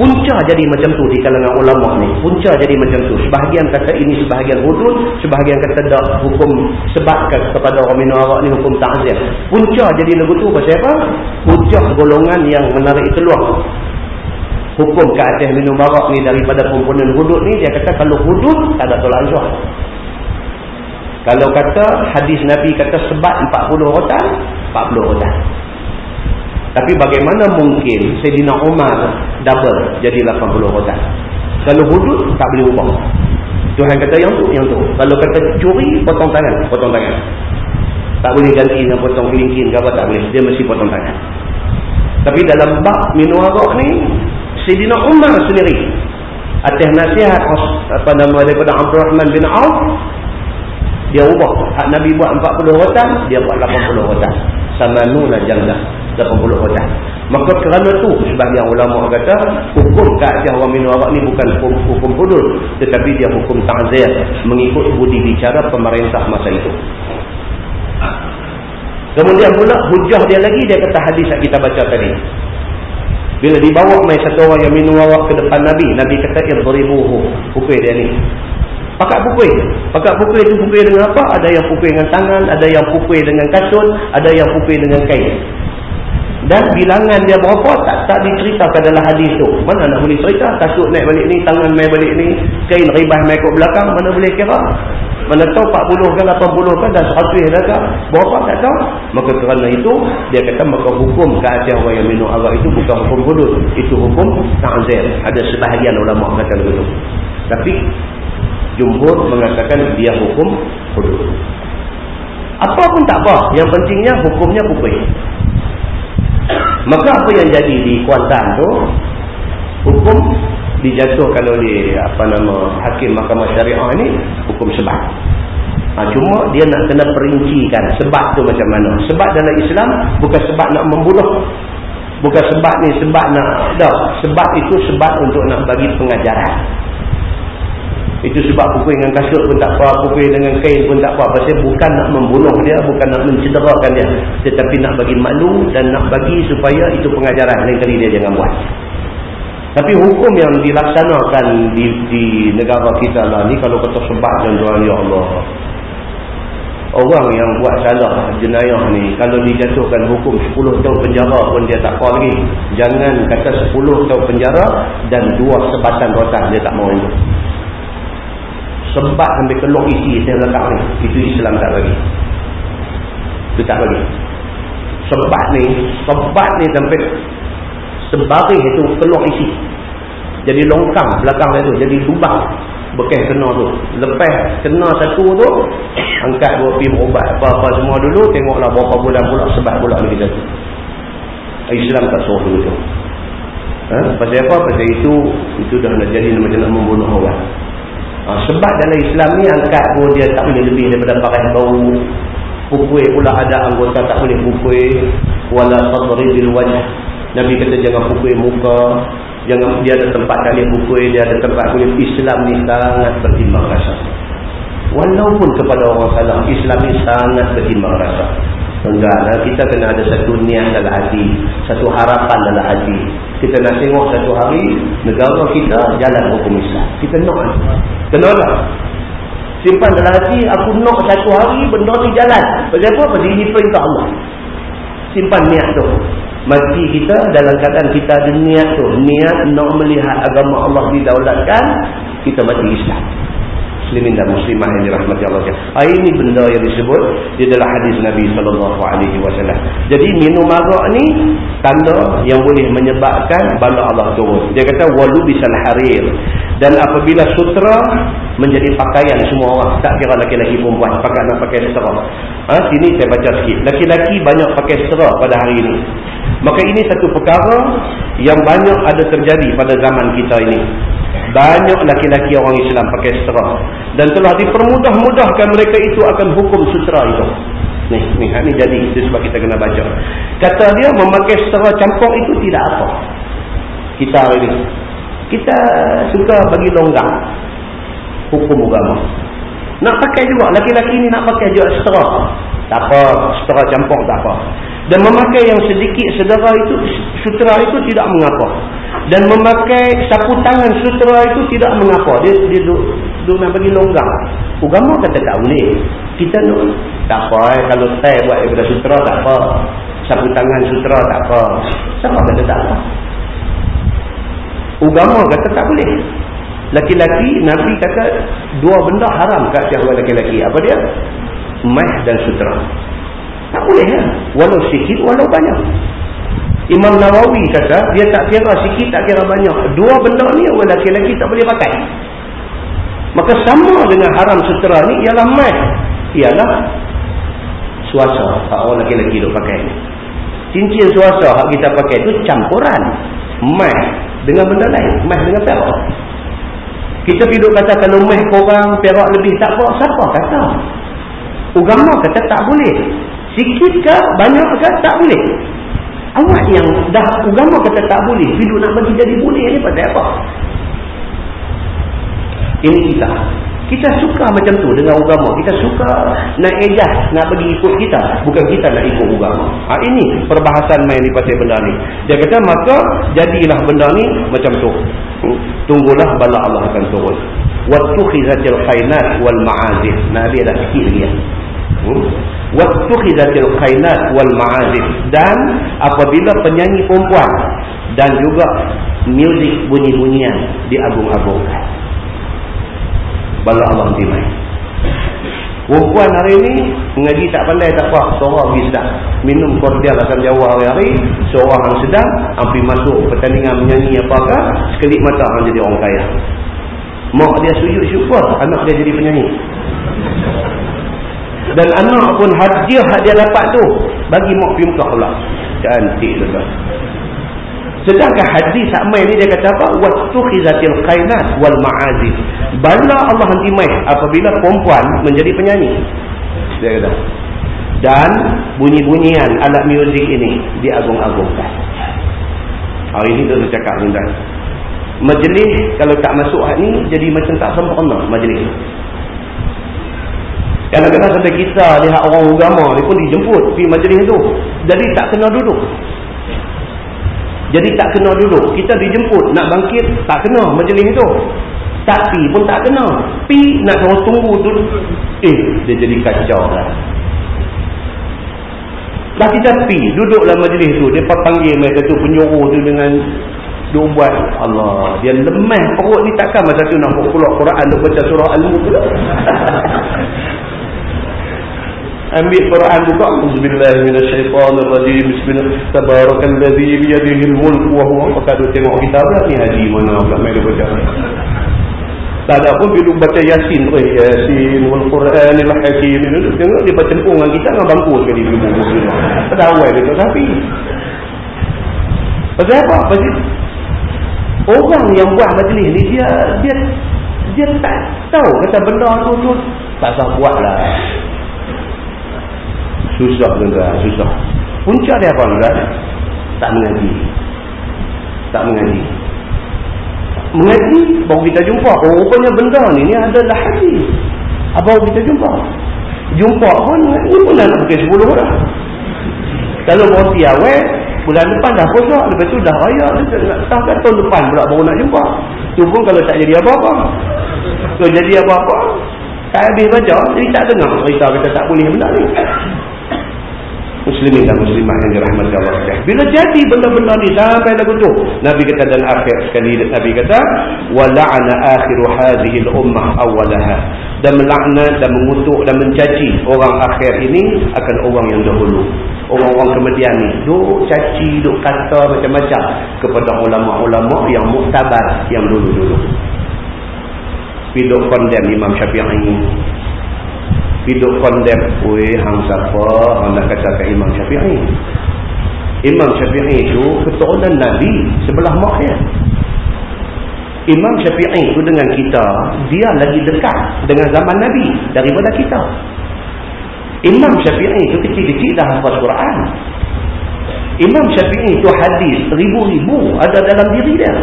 Punca jadi macam tu di kalangan ulama ni. Punca jadi macam tu. Sebahagian kata ini sebahagian hudud, sebahagian kata dak hukum sebab kepada orang minum arak ni hukum ta'zir. Punca jadi lagu tu pasal apa? Punca golongan yang menarik keluar hukum ke atas minum arak ni daripada komponen hudud ni dia kata kalau hudud tak ada tolak ansur. Kalau kata hadis Nabi kata sebab 40 rotan, 40 rotan. Tapi bagaimana mungkin Sayyidina Umar double jadi 80 rotan? Kalau hudud tak boleh ubah. Tuhan kata yang tu, yang tu. Kalau kata curi, potong tangan, potong tangan. Tak boleh ganti dengan potong kelingkin ke apa, tak boleh. Dia mesti potong tangan. Tapi dalam bak minum arak ni, Sayyidina Umar sendiri atas nasihat apa nama daripada Abdul Rahman bin Auf dia ubah. Hak Nabi buat 40 rotan dia buat 80 rotan. Sama nuna janglah 80 rotan. Maka kerana tu sebahagian ulama kata hukum kaedah wa minu awak ni bukan hukum, hukum hudud tetapi dia hukum ta'zir mengikut budi bicara pemerintah masa itu. Kemudian pula hujah dia lagi dia kata hadis yang kita baca tadi. Bila dibawa mai satu orang yang minum awak ke depan Nabi, Nabi kata idribuhu. Pukul dia ni. Pakat pukul. Pakat pukul itu pukul dengan apa? Ada yang pukul dengan tangan, ada yang pukul dengan kasut, ada yang pukul dengan kain. Dan bilangan dia berapa tak tak diceritakan dalam hadis tu. Mana nak boleh cerita? Kasut naik balik ni, tangan naik balik ni, kain ribah naik ke belakang, mana boleh kira? Mana tahu 40 kan 80 kan dah 100 dah kan? Berapa tak tahu? Maka kerana itu, dia kata maka hukum ke atas orang yang minum arak itu bukan hukum hudud. Itu hukum ta'zir. Ada sebahagian ulama kata begitu. Tapi, jumhur mengatakan dia hukum hudud. Apa pun tak apa. Yang pentingnya hukumnya pupih. Maka apa yang jadi di Kuantan tu, hukum dijatuhkan oleh apa nama hakim mahkamah syariah ni hukum sebab ha, cuma dia nak kena perincikan sebab tu macam mana sebab dalam Islam bukan sebab nak membunuh bukan sebab ni sebab nak dah sebab itu sebab untuk nak bagi pengajaran itu sebab pukul dengan kasut pun tak apa pukul dengan kain pun tak apa pasal bukan nak membunuh dia bukan nak mencederakan dia tetapi nak bagi malu dan nak bagi supaya itu pengajaran lain kali dia jangan buat tapi hukum yang dilaksanakan di, di negara kita lah ni kalau kata sebab tuan ya Allah. Orang yang buat salah jenayah ni kalau dijatuhkan hukum 10 tahun penjara pun dia tak apa lagi. Jangan kata 10 tahun penjara dan dua sebatan rotan dia tak mau itu. Sebab sampai keluar isi saya letak ni. Itu Islam tak bagi. Itu tak bagi. Sebab ni, sebab ni sampai sebaring itu keluar isi jadi longkang belakang itu jadi lubang bekas kena tu lepas kena satu tu angkat buat pergi berubat apa-apa semua dulu tengoklah berapa bulan pula sebab pula lagi satu Islam tak suruh tu ha? pasal apa? pasal itu itu dah nak jadi macam nak membunuh orang ha, sebab dalam Islam ni angkat pun dia tak boleh lebih daripada pakai bau pukul pula. Ada anggota tak boleh pukul wala tadribil wajah Nabi kata jangan pukul muka. Jangan dia ada tempat kali pukul dia ada tempat kulit Islam ni sangat bertimbang rasa. Walaupun kepada orang salah Islam ni sangat bertimbang rasa enggak nah, kita kena ada satu niat dalam hati satu harapan dalam hati. Kita nak tengok satu hari negara kita jalan hukum Islam. Kita nak. Kena tak simpan dalam hati aku nak satu hari benda ni jalan. Sebab apa? sebab ini perintah Allah. Simpan niat tu. Mati kita dalam keadaan kita ada niat tu. Niat nak melihat agama Allah didaulatkan kita mati Islam muslimin dan muslimah yang dirahmati Allah. Ha, ini benda yang disebut di dalam hadis Nabi SAW jadi minum arak ni tanda yang boleh menyebabkan bala Allah turun. Dia kata walu bisal harir. Dan apabila sutra menjadi pakaian semua orang tak kira laki-laki perempuan pakai nak pakai sutra. Ha, sini saya baca sikit. Laki-laki banyak pakai sutra pada hari ini. Maka ini satu perkara yang banyak ada terjadi pada zaman kita ini. Banyak laki-laki orang Islam pakai setera. Dan telah dipermudah-mudahkan mereka itu akan hukum sutera itu. Ni, ni, ni jadi. Itu sebab kita kena baca. Kata dia memakai setera campur itu tidak apa. Kita ini. Kita suka bagi longgang. Hukum agama. Nak pakai juga. Laki-laki ini nak pakai juga setera. Tak apa. Setera campur tak apa. Dan memakai yang sedikit sedara itu, sutera itu tidak mengapa. Dan memakai sapu tangan sutera itu tidak mengapa. Dia, dia duk, duk nak bagi longgar. Ugama kata tak boleh. Kita nak, tak apa eh. Kalau tay buat daripada sutera tak apa. Sapu tangan sutera tak apa. Siapa kata tak apa? Ugama kata tak boleh. Laki-laki, Nabi kata dua benda haram kat siapa laki-laki. Apa dia? Mah dan sutera. Tak boleh ya. Walau sikit, walau banyak. Imam Nawawi kata, dia tak kira sikit, tak kira banyak. Dua benda ni orang lelaki-lelaki tak boleh pakai. Maka sama dengan haram sutera ni, ialah mat. Ialah suasa. Hak orang lelaki-lelaki tu pakai. Cincin suasa hak kita pakai tu campuran. Mat dengan benda lain. Mat dengan perak. Kita hidup kata kalau meh korang perak lebih tak apa. Siapa kata? Ugama kata tak boleh. Sikit ke banyak ke tak boleh. Awak yang dah ugama kata tak boleh. Hidup nak bagi jadi boleh ni pasal apa? Ini kita. Kita suka macam tu dengan agama. Kita suka nak ejah, nak bagi ikut kita. Bukan kita nak ikut agama. Ha, ini perbahasan main di pasal benda ni. Dia kata, maka jadilah benda ni macam tu. Hmm. Tunggulah bala Allah akan turun. Waktu khizatil khainat wal ma'azif. Nabi ada sikit lagi ya. Waktu khizatil khainat wal ma'azif. Dan apabila penyanyi perempuan dan juga muzik bunyi-bunyian diagung-agungkan. Bala Allah nanti main perempuan hari ni mengaji tak pandai tak apa. Seorang pergi sedang minum kordial asam jawa hari-hari. Seorang yang sedang hampir masuk pertandingan menyanyi apakah sekelip mata orang jadi orang kaya. Mak dia sujud syukur anak dia jadi penyanyi dan anak pun hadiah dia dapat tu bagi mak muka pula cantik tuan Sedangkan hadis Ahmad ni dia kata apa? Waktu khizatil qainat wal ma'azif. Bala Allah nanti mai apabila perempuan menjadi penyanyi. Dia kata. Dan bunyi-bunyian alat muzik ini diagung-agungkan. Hari ini kita cakap tuan Majlis kalau tak masuk hak ni jadi macam tak sempurna majlis. Kadang-kadang sampai kita lihat orang agama ni pun dijemput pergi majlis tu. Jadi tak kena duduk. Jadi tak kena duduk. Kita dijemput nak bangkit, tak kena majlis itu. Tapi pun tak kena. Pi nak terus tunggu duduk. Eh, dia jadi kacau lah. Lah kita pi, duduklah majlis tu. Dia panggil mereka tu, penyuruh tu dengan dia buat Allah dia lemah perut ni takkan masa tu nak keluar Quran nak baca surah Al-Mulk ambil Quran buka. Auzubillahi minasyaitonirrajim bismillah tabarakalladzi biyadihil mulk. Wa huwa faqad tengok kitab dah ni haji? Mana pula mai dia baca tak ada pun bila baca yasin. Tu yasin wal quranil hakim. Tengok dia baca dengan kita dengan bangku sekali dulu. Tak awal dia tapi pasal apa? Pasal orang yang buat majlis ni dia dia dia tak tahu kata benda tu tu. Tak sah buat lah Susah tuan susah. Punca dia apa tuan Tak mengaji. Tak mengaji. Mengaji, baru kita jumpa. Oh, rupanya benda ni, ni adalah hadis. Apa kita jumpa? Jumpa pun, ni pun dah pakai 10 orang. Kalau berhenti awal, bulan depan dah puasa, lepas tu dah raya, tak kan tahun depan pula baru nak jumpa. Tu pun kalau tak jadi apa-apa. Kalau jadi apa-apa, tak habis baca, jadi tak dengar cerita kita tak boleh benda ni muslimin dan muslimah yang dirahmati Allah sekalian. Bila jadi benda-benda ni sampai lagu tu, Nabi kata dan akhir sekali Nabi kata la'ana akhiru hadhihi al-ummah awwalaha. Dan melaknat dan mengutuk dan mencaci orang akhir ini akan orang yang dahulu. Orang-orang kemudian ni duk caci, duk kata macam-macam kepada ulama-ulama yang muktabar yang dulu-dulu. Hidup kondem Imam Syafi'i hidup kondem weh hang siapa? Hang nak kata ke Imam Syafi'i? Imam Syafi'i itu keturunan Nabi sebelah mak dia. Imam Syafi'i itu dengan kita dia lagi dekat dengan zaman Nabi daripada kita. Imam Syafi'i itu kecil-kecil dah hafaz Quran. Imam Syafi'i itu hadis ribu-ribu ada dalam diri dia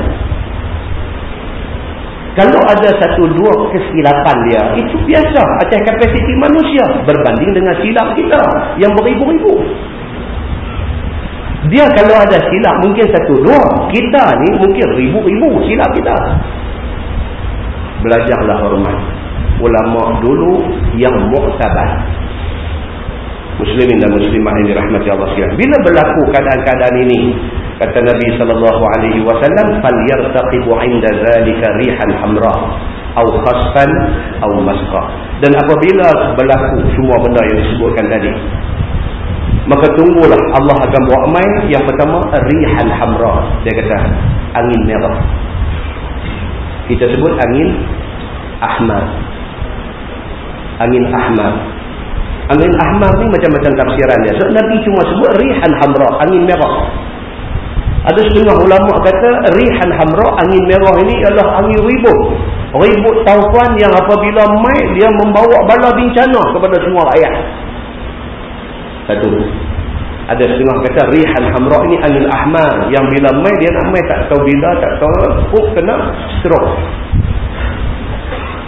kalau ada satu dua kesilapan dia, itu biasa atas kapasiti manusia berbanding dengan silap kita yang beribu-ribu. Dia kalau ada silap mungkin satu dua, kita ni mungkin ribu-ribu silap kita. Belajarlah hormat ulama dulu yang muktabar. Muslimin dan muslimah yang dirahmati Allah sekalian. Bila berlaku keadaan-keadaan ini, kata Nabi sallallahu alaihi wasallam fal yartaqibu 'inda zalika rihan hamra au khasfan au masqa. Dan apabila berlaku semua benda yang disebutkan tadi maka tunggulah Allah akan buat mai yang pertama rihan hamra. Dia kata angin merah. Kita sebut angin ahmar angin ahmar angin ahmar ni macam-macam tafsiran dia so Nabi cuma sebut rihan hamra angin merah. Ada setengah ulama kata rihan hamra angin merah ini adalah angin ribut. ribut taufan yang apabila mai dia membawa bala bencana kepada semua rakyat. Satu. Ada setengah kata rihan hamra ini angin ahmar yang bila mai dia nak mai tak tahu bila tak tahu oh, kena stroke.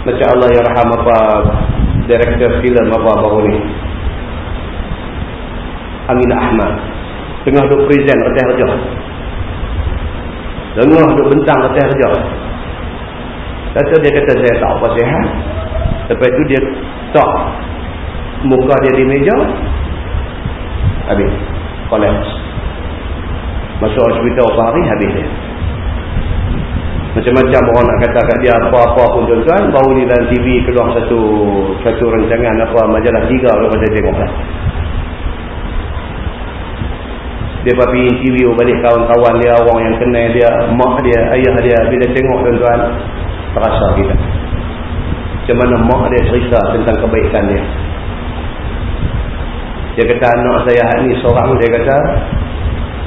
Macam Allah ya raham apa director filem apa baru ni? Angin ahmar tengah duk present atas kerja. Tengah duk bentang atas kerja. Kata dia kata saya tak apa sihat lepas itu dia tak muka dia di meja. Habis. Collapse. Masuk hospital apa hari habis dia macam-macam orang nak kata kat dia apa-apa pun tuan-tuan baru ni dalam TV keluar satu satu rancangan apa majalah tiga kalau saya tengok lah. Dia pergi interview balik kawan-kawan dia orang yang kenal dia mak dia ayah dia bila tengok tuan-tuan terasa kita. Macam mana mak dia cerita tentang kebaikan dia. Dia kata anak saya ni seorang dia kata.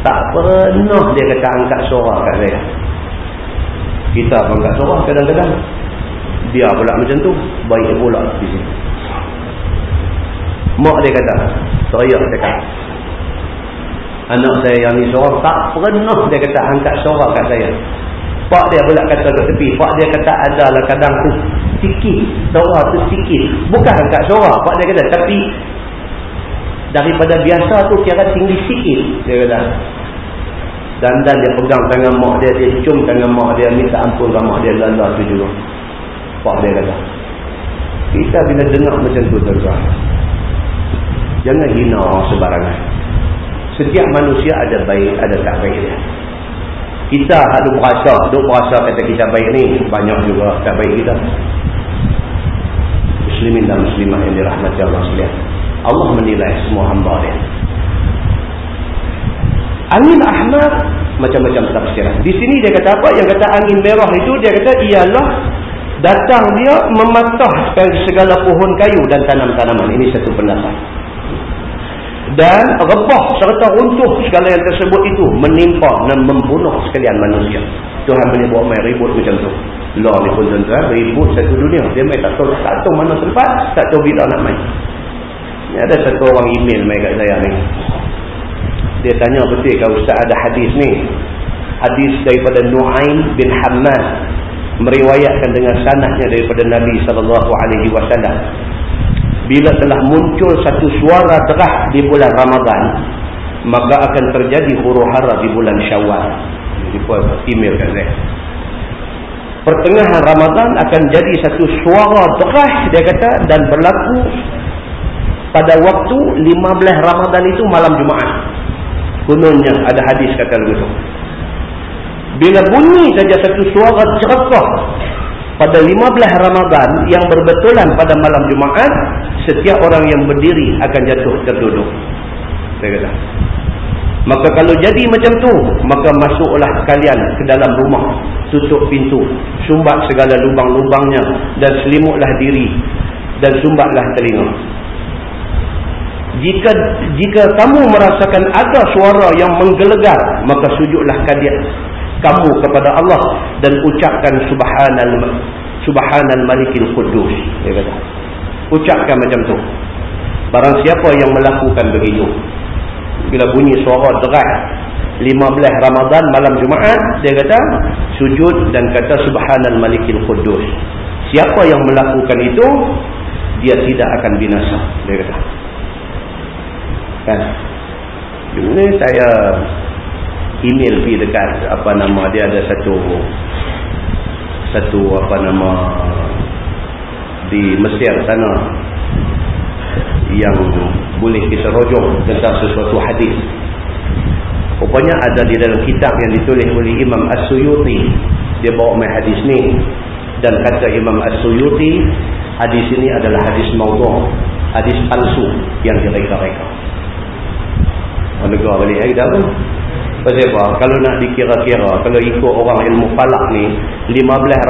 Tak pernah dia kata angkat suara kat saya kita angkat suara kadang-kadang dia pula macam tu baik pula di sini. Mak dia kata saya kata. Anak saya yang ni seorang tak pernah dia kata angkat suara kat saya. Pak dia pula kata kat tepi pak dia kata adalah kadang tu sikit suara tu sikit. Bukan angkat suara pak dia kata tapi daripada biasa tu kira tinggi sikit dia kata dan dan dia pegang tangan mak dia dia cium tangan mak dia minta ampun kat mak dia lala tu juga pak dia kata kita bila dengar macam tu tuan jangan hina orang sebarangan. Setiap manusia ada baik ada tak baik dia. Kita ada berasa duk berasa kata kita baik ni banyak juga tak baik kita. Muslimin dan muslimah yang dirahmati Allah sekalian. Allah menilai semua hamba dia. Angin ahmar macam-macam tafsiran. Di sini dia kata apa? Yang kata angin merah itu dia kata ialah datang dia mematahkan segala pohon kayu dan tanam-tanaman. Ini satu pendapat. Dan rebah serta runtuh segala yang tersebut itu menimpa dan membunuh sekalian manusia. Tuhan boleh buat main ribut macam tu. Law ni pun tuan-tuan ribut satu dunia. Dia main tak tahu, tak tahu mana tempat, tak tahu bila nak main. Ini ada satu orang email mai kat saya ni. Dia tanya betul kalau ustaz ada hadis ni. Hadis daripada Nu'aim bin Hammad meriwayatkan dengan sanadnya daripada Nabi wasallam. Bila telah muncul satu suara terah di bulan Ramadan, maka akan terjadi huru-hara di bulan Syawal. Email kat saya. Pertengahan Ramadan akan jadi satu suara terah dia kata dan berlaku pada waktu 15 Ramadan itu malam Jumaat. Kononnya ada hadis kata begitu. Bila bunyi saja satu suara cerakah pada 15 Ramadan yang berbetulan pada malam Jumaat, setiap orang yang berdiri akan jatuh terduduk. Saya kata. Maka kalau jadi macam tu, maka masuklah kalian ke dalam rumah, tutup pintu, sumbat segala lubang-lubangnya dan selimutlah diri dan sumbatlah telinga jika jika kamu merasakan ada suara yang menggelegar maka sujudlah kalian kamu kepada Allah dan ucapkan subhanal subhanal malikil quddus. Dia kata ucapkan macam tu. Barang siapa yang melakukan begitu bila bunyi suara derat 15 Ramadan malam Jumaat dia kata sujud dan kata subhanal malikil quddus. Siapa yang melakukan itu dia tidak akan binasa dia kata kan? Ini saya email pergi dekat apa nama dia ada satu satu apa nama di Mesir sana yang boleh kita rojok tentang sesuatu hadis. Rupanya ada di dalam kitab yang ditulis oleh Imam As-Suyuti. Dia bawa main hadis ni. Dan kata Imam As-Suyuti hadis ini adalah hadis maudhu hadis palsu yang direka-reka menegak balik hari dah pun pasal apa kalau nak dikira-kira kalau ikut orang ilmu falak ni 15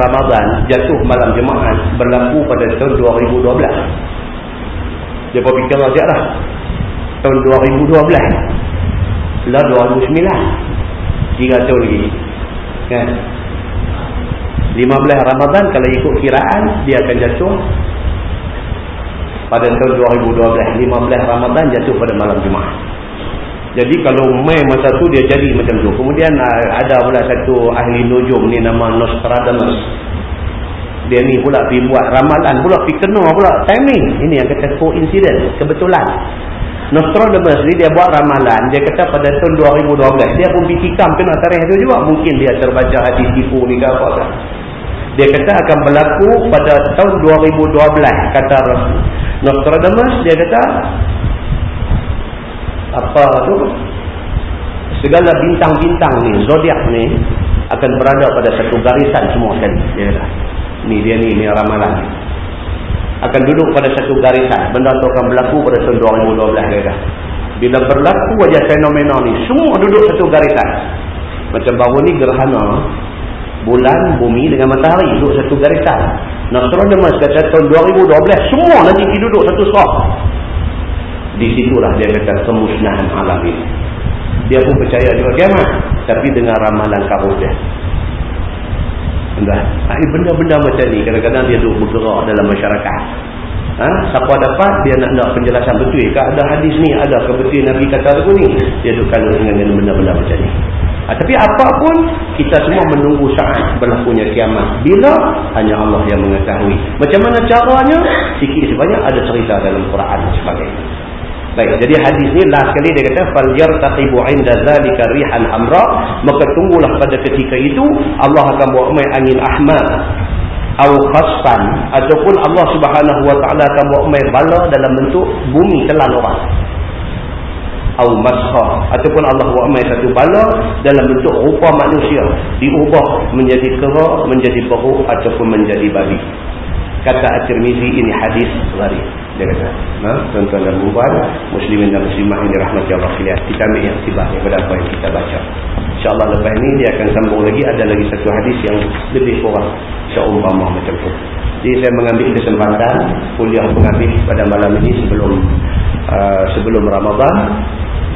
Ramadan jatuh malam jemaah berlaku pada tahun 2012 dia pun fikir sekejap lah. Tahun 2012 lah 2009 3 tahun lagi kan? 15 Ramadan kalau ikut kiraan dia akan jatuh pada tahun 2012 15 Ramadan jatuh pada malam Jumaat jadi kalau Mei masa tu dia jadi macam tu. Kemudian ah, ada pula satu ahli nujum ni nama Nostradamus. Dia ni pula pergi buat ramalan pula pergi kena pula. Timing. Ini yang kata coincidence kebetulan. Nostradamus ni dia buat ramalan. Dia kata pada tahun 2012 dia pun pergi tikam kena tarikh tu juga. Mungkin dia terbaca hadis tipu ni ke apa kan dia kata akan berlaku pada tahun 2012 kata Nostradamus. Dia kata apa tu? Segala bintang-bintang ni zodiak ni akan berada pada satu garisan semua dia kata. Ni dia ni ni ramalan akan duduk pada satu garisan. Benda tu akan berlaku pada tahun 2012 dia bila berlaku wajah fenomena ni semua duduk satu garisan. Macam baru ni gerhana bulan, bumi dengan matahari duduk satu garisan. Nostradamus kata tahun 2012 semua nanti duduk satu sok di situlah dia kata kemusnahan alam ini. Dia pun percaya juga kiamat tapi dengan ramalan kabut dia. Benda-benda macam ni kadang-kadang dia duduk bergerak dalam masyarakat. Ha? siapa dapat dia nak nak penjelasan betul. Ke ada hadis ni ada kebetulan Nabi kata lagu ni? Dia kalau dengan benda-benda macam ni. Ha, tapi apapun kita semua menunggu saat berlakunya kiamat. Bila? Hanya Allah yang mengetahui. Macam mana caranya? Sikit sebanyak ada cerita dalam Quran dan sebagainya Baik, jadi hadis ni last kali dia kata fal yartaqibu 'inda zalika rihan amra, maka tunggulah pada ketika itu Allah akan bawa mai angin ahmar. Atau khasfan. Ataupun Allah Subhanahu wa taala akan bawa mai bala dalam bentuk bumi telan orang. Atau masha. Ataupun Allah bawa mai satu bala dalam bentuk rupa manusia. Diubah menjadi kera, menjadi beruk ataupun menjadi babi. Kata At-Tirmizi ini hadis gharib dia kata nah, tuan-tuan dan perempuan muslimin dan muslimah yang dirahmati Allah kita ambil yang tiba daripada apa yang kita baca. insyaAllah lepas ini dia akan sambung lagi ada lagi satu hadis yang lebih kurang seumpama macam tu. Jadi saya mengambil kesempatan kuliah pengambil pada malam ini sebelum uh, sebelum Ramadan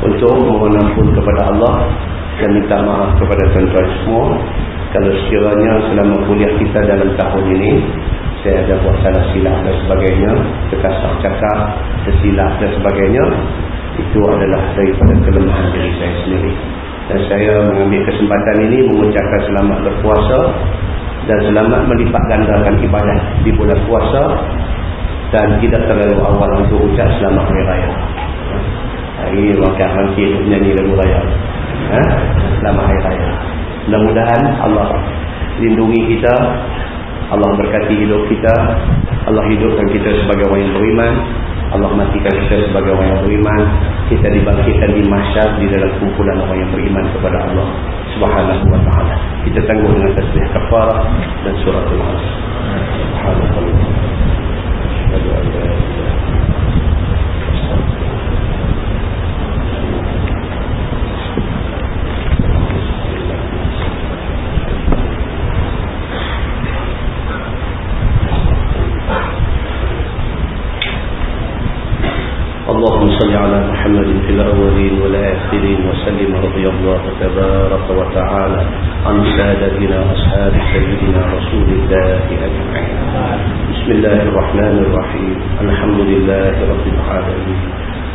untuk mohon ampun kepada Allah dan minta maaf kepada tuan-tuan semua. Kalau sekiranya selama kuliah kita dalam tahun ini saya ada buat salah silap dan sebagainya terkasar cakap tersilap dan sebagainya itu adalah daripada kelemahan diri saya sendiri. Dan saya mengambil kesempatan ini mengucapkan selamat berpuasa dan selamat melipat gandakan ibadat di bulan puasa dan tidak terlalu awal untuk ucap selamat hari raya. Hari wakil mangkir menyanyi lagu raya. Ha? selamat hari raya. Mudah-mudahan Allah lindungi kita Allah berkati hidup kita. Allah hidupkan kita sebagai orang yang beriman. Allah matikan kita sebagai orang yang beriman. Kita dibangkitkan di masyarakat di dalam kumpulan orang yang beriman kepada Allah subhanahu wa ta'ala. Kita tangguh dengan tasbih kafarah dan surat al-as subhanallah والآخرين وسلم رضي الله تبارك وتعالى عن سادتنا أصحاب سيدنا رسول الله أجمعين. بسم الله الرحمن الرحيم. الحمد لله رب العالمين.